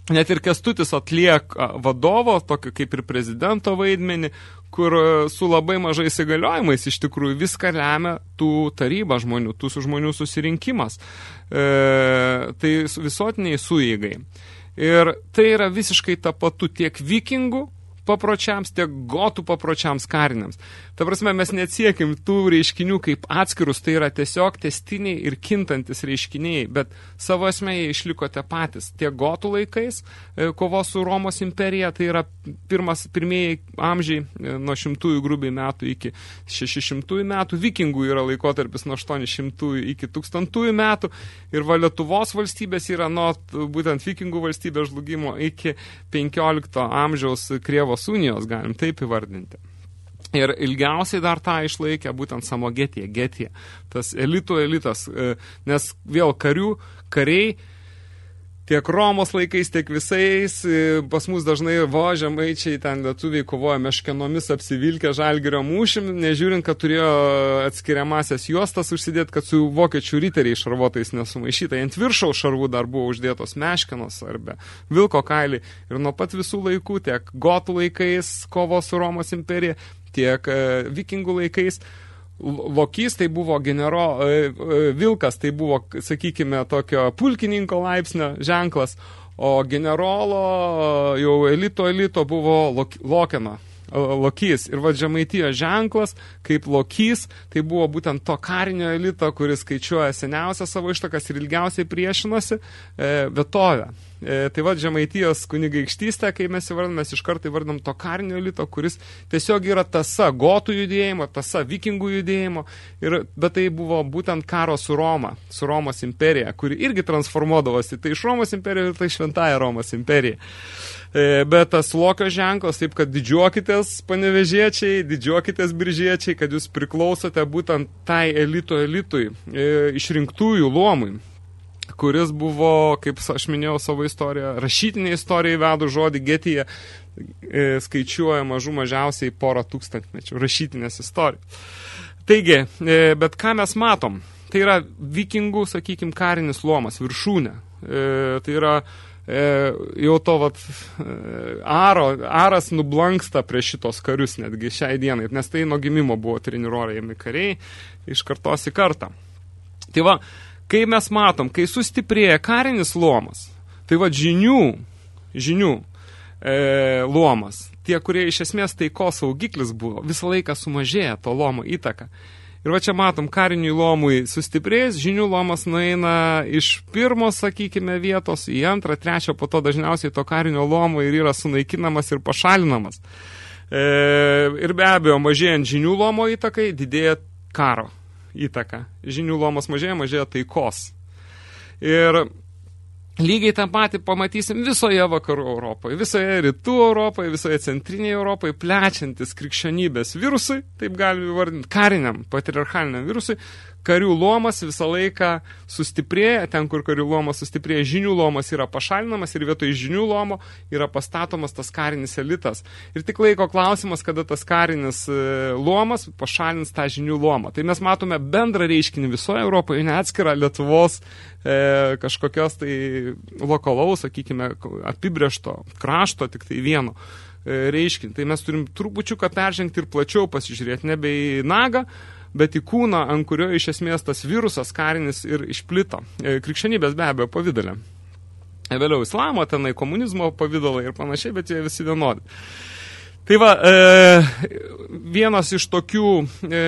Net ir Kestutis atlieka vadovo, tokio kaip ir prezidento vaidmenį, kur e, su labai mažai įsigaliojimais iš tikrųjų viską lemia tų taryba žmonių, tų žmonių susirinkimas. E, tai visuotiniai suėgai. Ir tai yra visiškai tapatu tiek vikingų papročiams, tiek gotų papročiams kariniams. Ta prasme, mes neatsiekim tų reiškinių kaip atskirus, tai yra tiesiog testiniai ir kintantis reiškiniai, bet savo esmė jie išliko te patys. Tiek gotų laikais, e, kovos su Romos imperija, tai yra pirmas, pirmieji amžiai e, nuo šimtųjų grubiai metų iki šešišimtųjų metų, vikingų yra laikotarpis nuo 800 iki tūkstantųjų metų ir va Lietuvos valstybės yra nuo būtent vikingų valstybės žlugimo iki 15 amžiaus krievo Europos unijos, galim taip įvardinti. Ir ilgiausiai dar tą išlaikė būtent Samogetija, Getija, tas elitų elitas, e, nes vėl karių, kariai tiek Romos laikais, tiek visais, e, pas mus dažnai vožiamaičiai ten lietuviai kovoja meškenomis apsivilkę žalgirio mūšim, nežiūrint, kad turėjo atskiriamasias juostas užsidėti, kad su vokiečių riteriai šarvotais nesumaišyta. Ant viršaus šarvų dar buvo uždėtos meškenos arba vilko kailiai. Ir nuo pat visų laikų, tiek gotų laikais kovo su Romos imperija, tiek e, vikingų laikais, Lokys tai buvo genero, e, e, Vilkas tai buvo, sakykime, tokio pulkininko laipsnio ženklas, o generolo jau elito elito buvo Lokeno lokys. Ir va Žemaitijos ženklas, kaip lokys, tai buvo būtent to karinio elito, kuris skaičiuoja seniausią savo ištakas ir ilgiausiai priešinosi e, vietovę. E, tai va Žemaitijos kunigaikštystė, kai mes įvardom, mes iš karto įvardom to karinio elito, kuris tiesiog yra tasa gotų judėjimo, tasa vikingų judėjimo, ir, bet tai buvo būtent karo su Roma, su Romos imperija, kuri irgi transformuodavosi, tai iš Romos imperija ir tai šventąją Romos imperija. E, bet tas lokio ženklas, taip kad didžiuokitės panevežiečiai, didžiuokitės biržiečiai, kad jūs priklausote būtent tai elito elitui, e, išrinktųjų luomui kuris buvo, kaip aš minėjau savo istoriją, rašytinė istorija įvedų žodį getyje, e, skaičiuoja mažų mažiausiai porą tūkstantmečių rašytinės istorijos. Taigi, bet ką mes matom? Tai yra vikingų, sakykime, karinis luomas, viršūnė. Tai yra e, jau to vat, e, aro, aras nublanksta prie šitos karius netgi šiai dienai, nes tai nuo gimimo buvo treniruojami kariai iš kartos į kartą. Tai va, kai mes matom, kai sustiprėja karinis luomas, tai va žinių, žinių e, luomas, tie, kurie iš esmės taikos saugiklis buvo, visą laiką sumažėja to lomo įtaka. Ir va čia matom, kariniui lomui sustiprės, žinių lomas nueina iš pirmo, sakykime, vietos į antrą, trečią, po to dažniausiai to karinio lomo ir yra sunaikinamas ir pašalinamas. E, ir be abejo, mažėjant žinių lomo įtakai, didėja karo įtaka. Žinių lomas mažėja, mažėja taikos. Ir Lygiai tą patį pamatysim visoje vakarų Europoje, visoje rytų Europoje, visoje centrinėje Europoje, plečiantis krikščionybės virusui, taip galime vardinti, kariniam, patriarchaliniam virusui, karių lomas visą laiką sustiprėja, ten, kur karių lomas sustiprėja, žinių lomas yra pašalinamas ir vietoj žinių lomo yra pastatomas tas karinis elitas. Ir tik laiko klausimas, kada tas karinis e, lomas pašalins tą žinių lomą. Tai mes matome bendrą reiškinį visoje Europoje, neatskirą Lietuvos e, kažkokios tai lokalaus, sakykime, apibriešto krašto, tik tai vieno e, reiškinį. Tai mes turim trupučiuką peržengti ir plačiau pasižiūrėti, nebe į nagą, bet į kūną, ant kurio iš esmės tas virusas karinis ir išplito. E, krikščionybės be abejo pavydalė. E, vėliau islamo, tenai komunizmo pavydalai ir panašiai, bet jie visi vienodi. Tai va, e, vienas iš tokių e,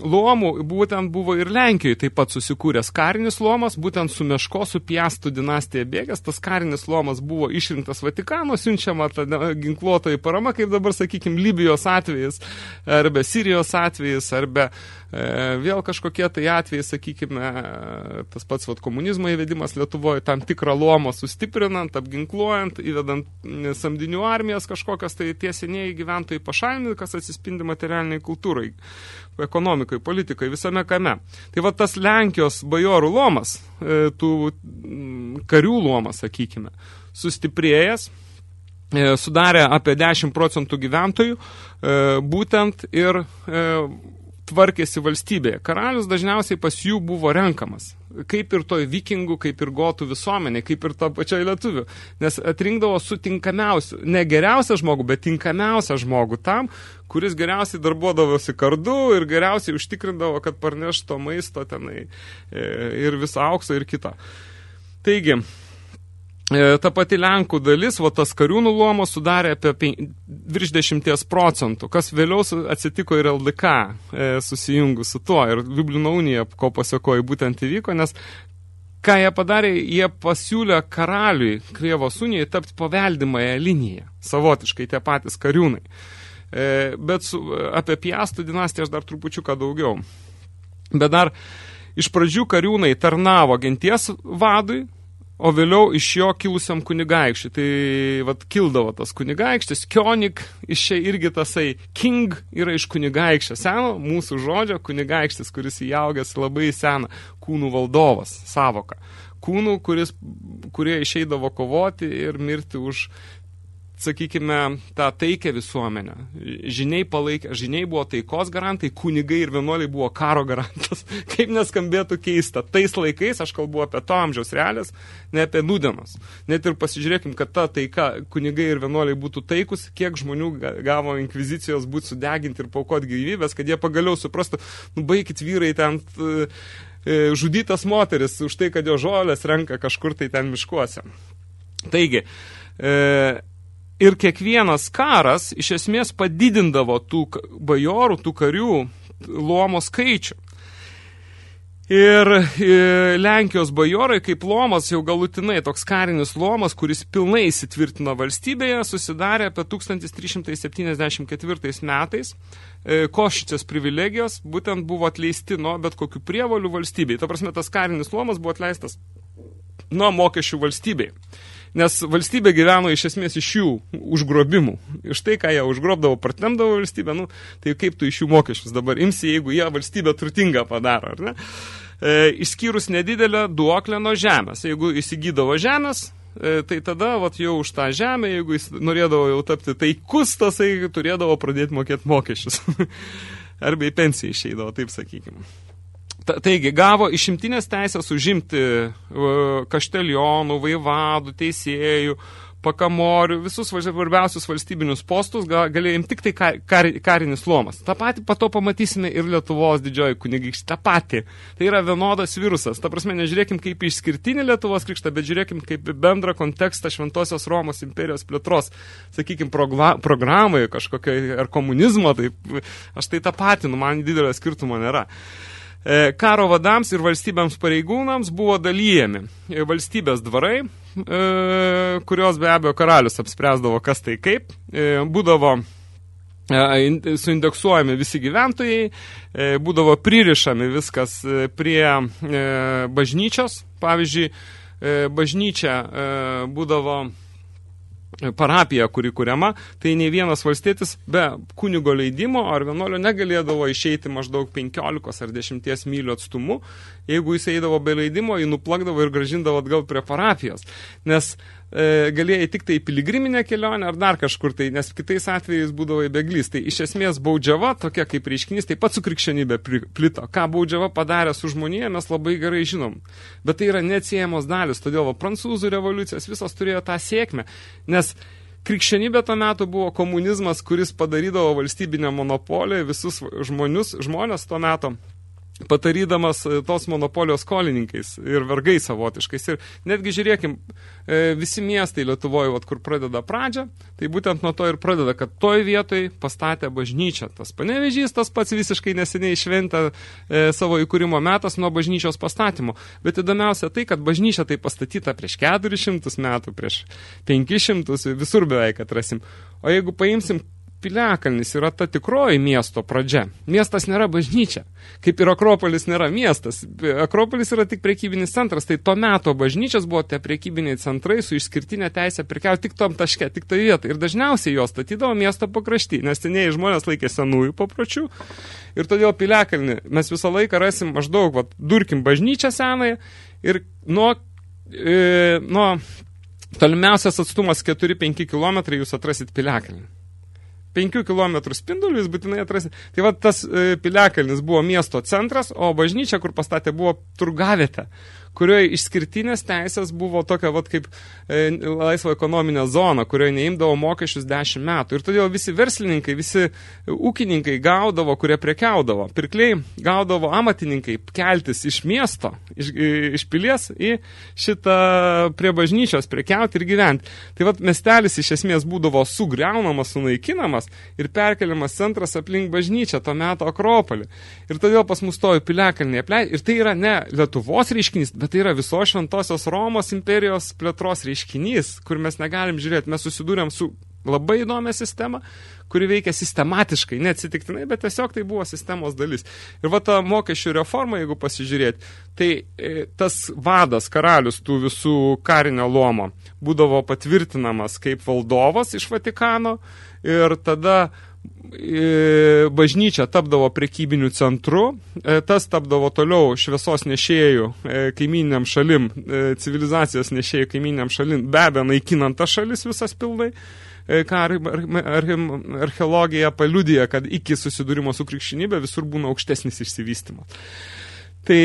luomų būtent buvo ir Lenkijoje taip pat susikūręs karinis luomas, būtent su Meško, su Piastų dinastija bėgęs, tas karinis luomas buvo išrinktas Vatikano, siunčiama ta ginkluotojai parama, kaip dabar, sakykime, Libijos atvejais, arba Sirijos atvejais, arba e, vėl kažkokie tai atvejai, sakykime, tas pats vat, komunizmo įvedimas Lietuvoje, tam tikrą luomą sustiprinant, apginkluojant, įvedant samdinių armijas kažkokias, tai tie senieji gyventojai pašalinti, kas atsispindi materialiniai kultūrai, ekonomikai, politikai, visame kame. Tai va tas Lenkijos bajorų lomas, e, tų karių lomas, sakykime, sustiprėjęs, e, sudarė apie 10 procentų gyventojų, e, būtent ir tvarkėsi valstybėje. Karalius dažniausiai pas jų buvo renkamas. Kaip ir toj vikingų, kaip ir gotų visuomenė, kaip ir to pačioje lietuvių. Nes atrinkdavo su tinkamiausiu, ne geriausią žmogų, bet tinkamiausią žmogų tam, kuris geriausiai darbuodavosi kardu ir geriausiai užtikrindavo, kad parnešto maisto tenai e, ir visą auksą ir kitą. Taigi, ta pati Lenkų dalis, va tas kariūnų luomo sudarė apie virš 10 procentų, kas vėliau atsitiko ir LDK e, susijungus su tuo. Ir Liublino unija, ko pasiekoji, būtent įvyko, nes ką jie padarė, jie pasiūlė karaliui Krievos unijai tapti paveldimąją liniją, savotiškai tie patys kariūnai. E, bet su, apie Piastų dinastiją aš dar trupučiuką daugiau. Bet dar iš pradžių kariūnai tarnavo genties vadui, o vėliau iš jo kilusiam kunigaikščiui. Tai vat kildavo tas kunigaikštis, kionik, iš čia irgi tasai king yra iš kunigaikščio seno, mūsų žodžio kunigaikštis, kuris įaugęs labai seną kūnų valdovas savoką. Kūnų, kuris, kurie išeidavo kovoti ir mirti už sakykime, tą taikę visuomenę. Žiniai palaikė, žiniai buvo taikos garantai, kunigai ir vienuoliai buvo karo garantas. [LAUGHS] Kaip neskambėtų keista. Tais laikais, aš kalbu apie to amžiaus realės, ne apie nudenos. Net ir pasižiūrėkim, kad ta taika, kunigai ir vienuoliai būtų taikus, kiek žmonių gavo inkvizicijos būti sudeginti ir paukot gyvybės, kad jie pagaliau suprastų, nu baikit vyrai ten e, žudytas moteris už tai, kad jo žolės renka kažkur tai ten miškuose. Taigi, e, Ir kiekvienas karas iš esmės padidindavo tų bajorų, tų karių luomo skaičių. Ir Lenkijos bajorai kaip lomas jau galutinai toks karinis lomas, kuris pilnai įsitvirtino valstybėje, susidarė apie 1374 metais. E, Košicės privilegijos būtent buvo atleisti nuo bet kokių prievolių valstybei. Ta prasme, tas karinis lomas buvo atleistas nuo mokesčių valstybei. Nes valstybė gyveno iš esmės iš jų užgrobimų. Iš tai, ką jie užgrobdavo, pratemdavo valstybę, nu, tai kaip tu iš jų mokesčius dabar imsi, jeigu jie valstybę turtingą padaro, ar ne? E, išskyrus nedidelę duoklę nuo žemės. Jeigu įsigydavo žemės, e, tai tada vat, jau už tą žemę, jeigu jis norėdavo jau tapti taikus, tasai turėdavo pradėti mokėti mokesčius. [LAUGHS] Arba į pensiją išeidavo, taip sakykime. Ta, taigi, gavo išimtinės teisės užimti uh, kaštelionų, vaivadų, teisėjų, pakamorių, visus svarbiausius valstybinius postus galėjom tik tai kar, kar, karinis lomas. Ta pati po to pamatysime ir Lietuvos didžioji kunigykštė. Ta pati. Tai yra vienodas virusas. Ta prasme, nežiūrėkim kaip išskirtinį Lietuvos krikštą, bet žiūrėkim kaip bendrą kontekstą Šventosios Romos imperijos plėtros, sakykime, programoje kažkokiai ar komunizmo. Tai aš tai tą patinu, man didelio skirtumo nėra. E, karo vadams ir valstybėms pareigūnams buvo dalyjami e, valstybės dvarai, e, kurios be abejo karalius apspręsdavo kas tai kaip, būdavo suindeksuojami visi gyventojai, būdavo pririšami viskas prie bažnyčios, pavyzdžiui, bažnyčia būdavo parapija, kuri kuriama, tai nei vienas valstietis be kunigo leidimo ar vienuolio negalėdavo išeiti maždaug 15 ar 10 mylių atstumu. Jeigu jis eidavo be leidimo, jį nuplakdavo ir gražindavo atgal prie parapijos. Nes e, galėjai tik tai piligriminę kelionę ar dar kažkur tai, nes kitais atvejais būdavo įbeglys. Tai iš esmės baudžiava, tokia kaip reiškinys, taip pat su krikščionybė plito. Ką baudžiava padarė su žmonėje, mes labai gerai žinom. Bet tai yra neatsiejamos dalis, todėl va, prancūzų revoliucijos visos turėjo tą sėkmę, nes Krikščionybė to metu buvo komunizmas, kuris padarydavo valstybinę monopoliją visus žmonius, žmonės to meto patarydamas e, tos monopolijos skolininkais ir vergais savotiškais. Ir netgi žiūrėkim, e, visi miestai Lietuvoje, vat, kur pradeda pradžią, tai būtent nuo to ir pradeda, kad toj vietoj pastatė bažnyčią. Tas panevežys, tas pats visiškai neseniai šventė e, savo įkūrimo metas nuo bažnyčios pastatymo. Bet įdomiausia tai, kad bažnyčia tai pastatyta prieš 400 metų, prieš 500, visur beveik atrasim. O jeigu paimsim Piliakalnis yra ta tikroji miesto pradžia. Miestas nėra bažnyčia, kaip ir Akropolis nėra miestas. Akropolis yra tik prekybinis centras, tai to meto bažnyčias buvo tie prekybiniai centrai su išskirtinė teisė prekiauti tik tom taške, tik toje vietoje. Ir dažniausiai jos statydavo miesto pakrašty, nes senieji žmonės laikė senųjų papročių. Ir todėl Piliakalnį mes visą laiką rasim maždaug, vat, durkim bažnyčią senąją ir nuo, e, nuo tolimiausias atstumas 4-5 km jūs atrasit Piliakalnį. 5 km spindulių jūs būtinai atrasit. Tai va tas e, Piliakalnis buvo miesto centras, o bažnyčia, kur pastatė, buvo turgavietė kurioje išskirtinės teisės buvo tokia vat kaip e, laisvo ekonominė zona, kurioje neimdavo mokesčius 10 metų. Ir todėl visi verslininkai, visi ūkininkai gaudavo, kurie prekiaudavo. Pirkliai gaudavo amatininkai keltis iš miesto, iš, iš pilies į šitą prie bažnyčios prekiauti ir gyventi. Tai vat miestelis iš esmės būdavo sugriaunamas, sunaikinamas ir perkeliamas centras aplink bažnyčią, to meto Akropolį. Ir todėl pas mus stovi piliakalnė. Ir tai yra ne Lietuvos reiškinys, bet tai yra viso šventosios Romos imperijos plėtros reiškinys, kur mes negalim žiūrėti. Mes susidūrėm su labai įdomią sistemą, kuri veikia sistematiškai, neatsitiktinai, bet tiesiog tai buvo sistemos dalis. Ir va ta mokesčių reforma, jeigu pasižiūrėti, tai e, tas vadas, karalius tų visų karinio lomo, būdavo patvirtinamas kaip valdovas iš Vatikano ir tada bažnyčia tapdavo prekybiniu centru, e, tas tapdavo toliau šviesos nešėjų e, kaimininiam šalim, e, civilizacijos nešėjų kaimininiam šalim, be abejo, naikinant tas šalis visas pildai, ką archeologija paliudija, kad iki susidūrimo su krikščionybė visur būna aukštesnis išsivystymas. Tai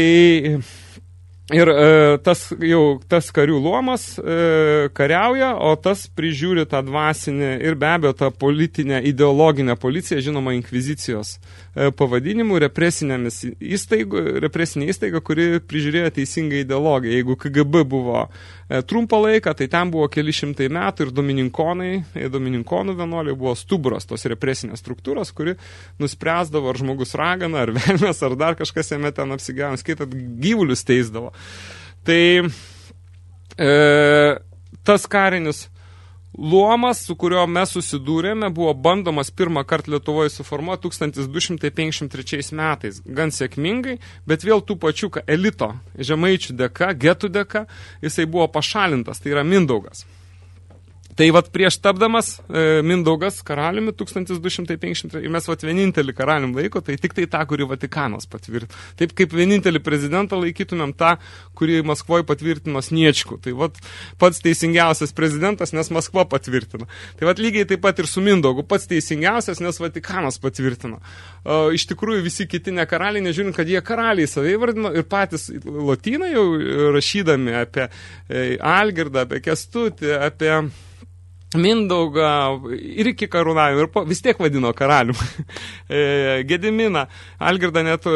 Ir e, tas jau tas karių luomas e, kariauja, o tas prižiūri tą dvasinę ir be abejo tą politinę, ideologinę policiją, žinoma, inkvizicijos pavadinimu, represinėmis įstaigų, represinė įstaiga, kuri prižiūrėjo teisingą ideologiją. Jeigu KGB buvo e, trumpą laiką, tai ten buvo keli šimtai metų ir domininkonai, e, domininkonų vienuoliai buvo stuburas tos represinės struktūros, kuri nuspręsdavo, ar žmogus ragana, ar [LAUGHS] velmes, ar dar kažkas jame ten apsigyveno, skaitant gyvulius teisdavo. Tai e, tas karinis luomas, su kurio mes susidūrėme, buvo bandomas pirmą kartą Lietuvoje suformuoti 1253 metais. Gan sėkmingai, bet vėl tų pačių elito žemaičių dėka, getų dėka, jisai buvo pašalintas, tai yra Mindaugas. Tai vat prieš tapdamas e, Mindaugas karaliumi 1250 ir mes vat vienintelį karalium laiko, tai tik tai tą, kurį Vatikanas patvirtino. Taip kaip vienintelį prezidentą laikytumėm tą, kurį Maskvoje patvirtino Sniečku. Tai vat pats teisingiausias prezidentas, nes Maskva patvirtino. Tai vat lygiai taip pat ir su Mindaugu. Pats teisingiausias, nes Vatikanas patvirtino. O, iš tikrųjų visi kiti ne karaliai, nežiūrint, kad jie karaliai savai vardino ir patys lotynai jau rašydami apie e, Algirdą, apie Kestutį, apie Mindaugą ir iki karūnavimo, ir po, vis tiek vadino karalium. [LAUGHS] E, Gediminą, Algirdą net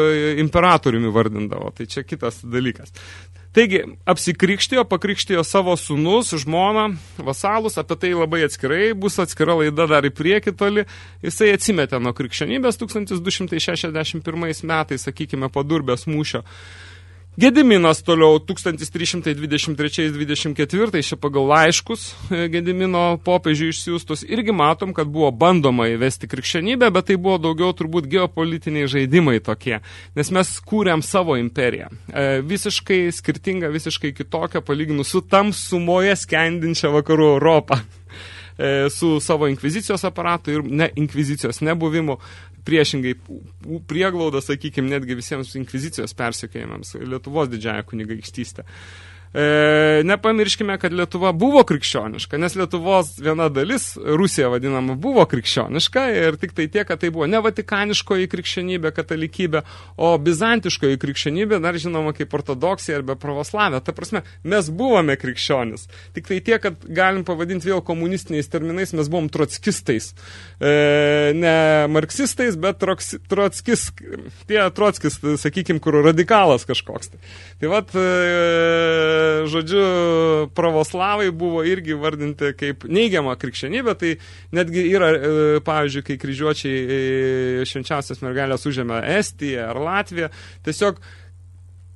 imperatoriumi vardindavo, tai čia kitas dalykas. Taigi, apsikrikštijo, pakrikštijo savo sūnus, žmoną, vasalus, apie tai labai atskirai, bus atskira laida dar į priekį toli. Jisai atsimetė nuo krikščionybės 1261 metais, sakykime, po durbės mūšio. Gediminas toliau 1323-24, čia pagal laiškus e, Gedimino popiežių išsiųstus, irgi matom, kad buvo bandoma įvesti krikščionybę, bet tai buvo daugiau turbūt geopolitiniai žaidimai tokie, nes mes kūrėm savo imperiją. E, visiškai skirtinga, visiškai kitokia, palyginus su tamsumoje skendinčia vakarų Europą e, su savo inkvizicijos aparatu ir ne inkvizicijos nebuvimu priešingai prieglauda, sakykime, netgi visiems inkvizicijos persikėjimams, Lietuvos didžiąją kunigaikštystę. E, nepamirškime, kad Lietuva buvo krikščioniška, nes Lietuvos viena dalis, Rusija vadinama, buvo krikščioniška ir tik tai tiek, kad tai buvo ne vatikaniškoji krikščionybė, katalikybė, o bizantiškoji krikščionybė, dar žinoma kaip ortodoksija arba pravoslavė. Ta prasme, mes buvome krikščionis. Tik tai tiek, kad galim pavadinti vėl komunistiniais terminais, mes buvom trotskistais. E, ne marksistais, bet troks, trotskis, tie trotskis, sakykime, kur radikalas kažkoks. Tai, tai vat, e, žodžiu, pravoslavai buvo irgi vardinti kaip neigiamą krikščionybę, tai netgi yra, e, pavyzdžiui, kai kryžiuočiai e, švenčiausias mergelės užėmė Estiją ar Latviją, tiesiog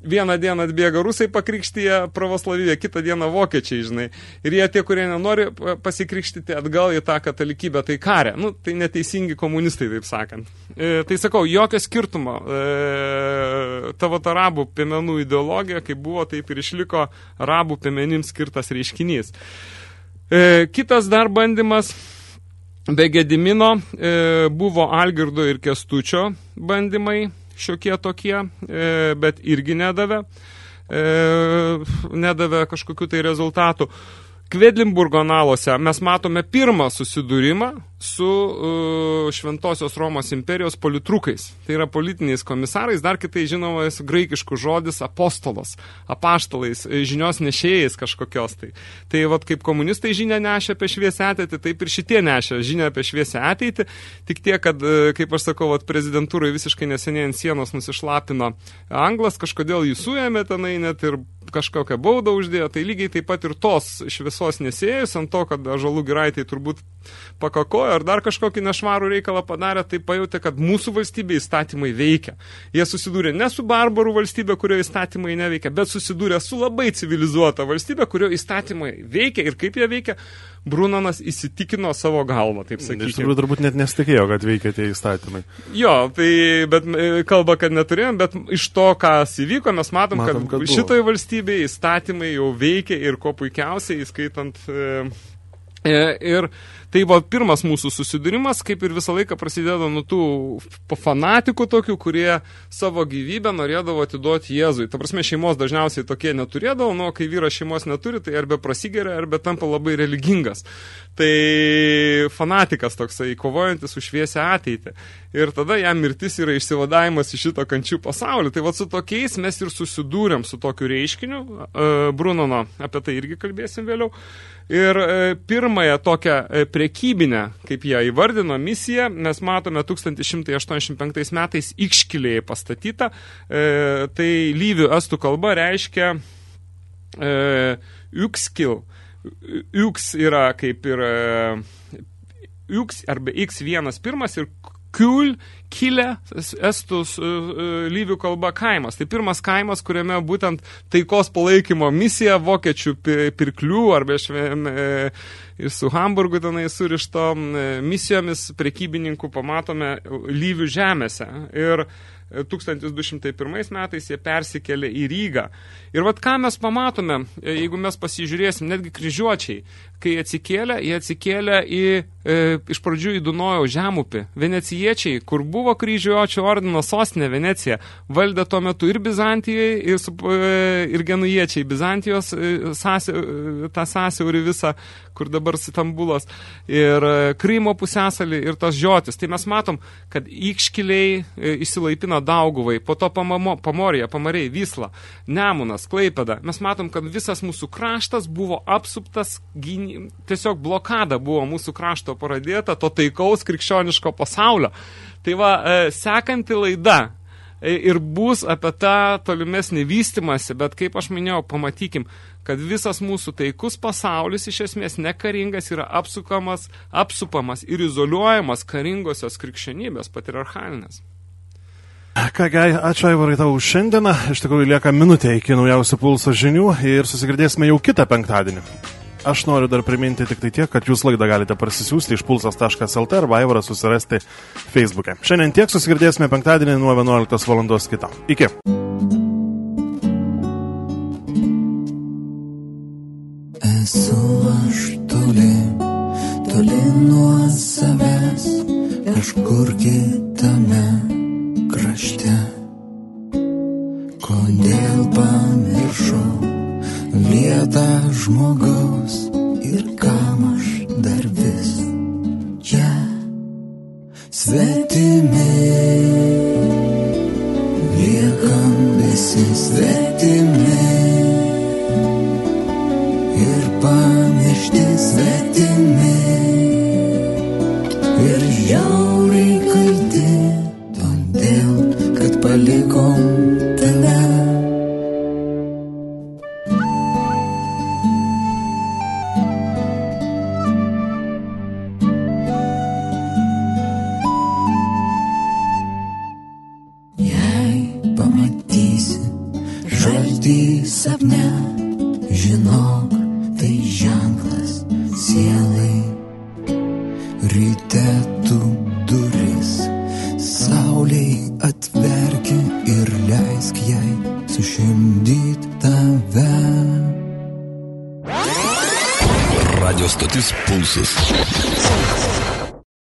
vieną dieną atbėga rusai pakrikštyje pravoslavybę, kitą dieną vokiečiai, žinai. Ir jie tie, kurie nenori pasikrikštyti atgal į tą katalikybę, tai karė. Nu, tai neteisingi komunistai, taip sakant. E, tai sakau, jokio skirtumo. E, tavo arabų piemenų ideologija, kaip buvo, taip ir išliko arabų piemenims skirtas reiškinys. E, kitas dar bandymas be Gedimino e, buvo Algirdo ir Kestučio bandymai šiokie tokie, e, bet irgi nedavė, e, nedavė kažkokių tai rezultatų. Kvedlimburgo analuose mes matome pirmą susidūrimą su uh, Šventosios Romos imperijos politrukais. Tai yra politiniais komisarais, dar kitai žinomas graikiškų žodis apostolos, apaštalais, e, žinios nešėjais kažkokios. Tai, tai vat, kaip komunistai žinia nešia apie šviesę ateitį, taip ir šitie nešia žinia apie šviesę ateitį. Tik tiek, kad, e, kaip aš sakau, vat, prezidentūrai visiškai neseniai ant sienos nusišlapino anglas, kažkodėl jį suėmė tenai net ir kažkokią baudą uždėjo, tai lygiai taip pat ir tos šviesos nesėjus ant to, kad žalų giraitai turbūt pakakojo ar dar kažkokį nešvarų reikalą padarė, tai pajutė, kad mūsų valstybė įstatymai veikia. Jie susidūrė ne su barbarų valstybė, kurio įstatymai neveikia, bet susidūrė su labai civilizuota valstybė, kurio įstatymai veikia ir kaip jie veikia. Brunonas įsitikino savo galvą, taip sakyti. Iš tikrųjų, turbūt net nesitikėjo, kad veikia tie įstatymai. Jo, tai, bet e, kalba, kad neturėjom, bet iš to, kas įvyko, mes matom, matom kad, kad šitoje valstybėje įstatymai jau veikia ir ko puikiausiai, įskaitant e, e, ir Tai buvo pirmas mūsų susidūrimas, kaip ir visą laiką prasidėjo nuo tų fanatikų tokių, kurie savo gyvybę norėdavo atiduoti Jėzui. Ta prasme, šeimos dažniausiai tokie neturėdavo, nu, kai vyras šeimos neturi, tai arba prasigeria, arba tampa labai religingas. Tai fanatikas toksai, kovojantis už šviesę ateitį. ir tada jam mirtis yra išsivadavimas iš šito kančių pasaulio. Tai vat su tokiais mes ir susidūrėm su tokiu reiškiniu, e, Brunono, apie tai irgi kalbėsim vėliau. Ir e, pirmąją tokią e, prekybinę, kaip jie įvardino, misiją mes matome 1185 metais Ikškilėje pastatytą. Tai lyvių estų kalba reiškia e, Uks yra kaip ir e, Uks arba X1 pirmas ir Kul, kilę estų lyvių kalba kaimas. Tai pirmas kaimas, kuriame būtent taikos palaikymo misija vokiečių pirklių arba ir su Hamburgu tenai surištom e, misijomis prekybininkų pamatome lyvių žemėse. Ir 1201 metais jie persikėlė į Rygą. Ir vat ką mes pamatome, jeigu mes pasižiūrėsim, netgi kryžiuočiai, kai atsikėlė, jie atsikėlė į, e, iš pradžių į Dunojo žemupį. Venecijiečiai, kur buvo kryžiuočio ordino sostinė Venecija, valdė tuo metu ir Bizantijai, ir, e, ir genujiečiai. Bizantijos e, sąsi, e, tą sąsiaurį visą, kur dabar Stambulas, ir e, Krymo pusęsalį, ir tas žiotis. Tai mes matom, kad įkškiliai e, išsilaipino Dauguvai, po to pamamo, Pamorija, Pamariai, Vysla, Nemunas, Klaipeda. Mes matom, kad visas mūsų kraštas buvo apsuptas, gyny, tiesiog blokada buvo mūsų krašto paradėta, to taikaus krikščioniško pasaulio. Tai va, e, sekanti laida e, ir bus apie tą tolimesnį vystimąsi, bet kaip aš minėjau, pamatykim, kad visas mūsų taikus pasaulis iš esmės nekaringas yra apsukamas, apsupamas ir izoliuojamas karingosios krikščionybės patriarchalinės. Kągi, ačiū Aivarai tau šiandieną. Iš tikrųjų lieka minutė iki naujausių pulso žinių ir susigirdėsime jau kitą penktadienį. Aš noriu dar priminti tik tai tiek, kad jūs laidą galite parsisiųsti iš pulsas.lt arba Aivarą susirasti Facebook'e. Šiandien tiek susigirdėsime penktadienį nuo 11 val. kitą. Iki. Esu aš toli, toli nuo savęs, kažkur kitame krašte. Kodėl pamiršau vietą žmogaus ir kam aš dar vis čia svetimi. Liekam visi svetimi ir pamiršti svetimi ir žiauriai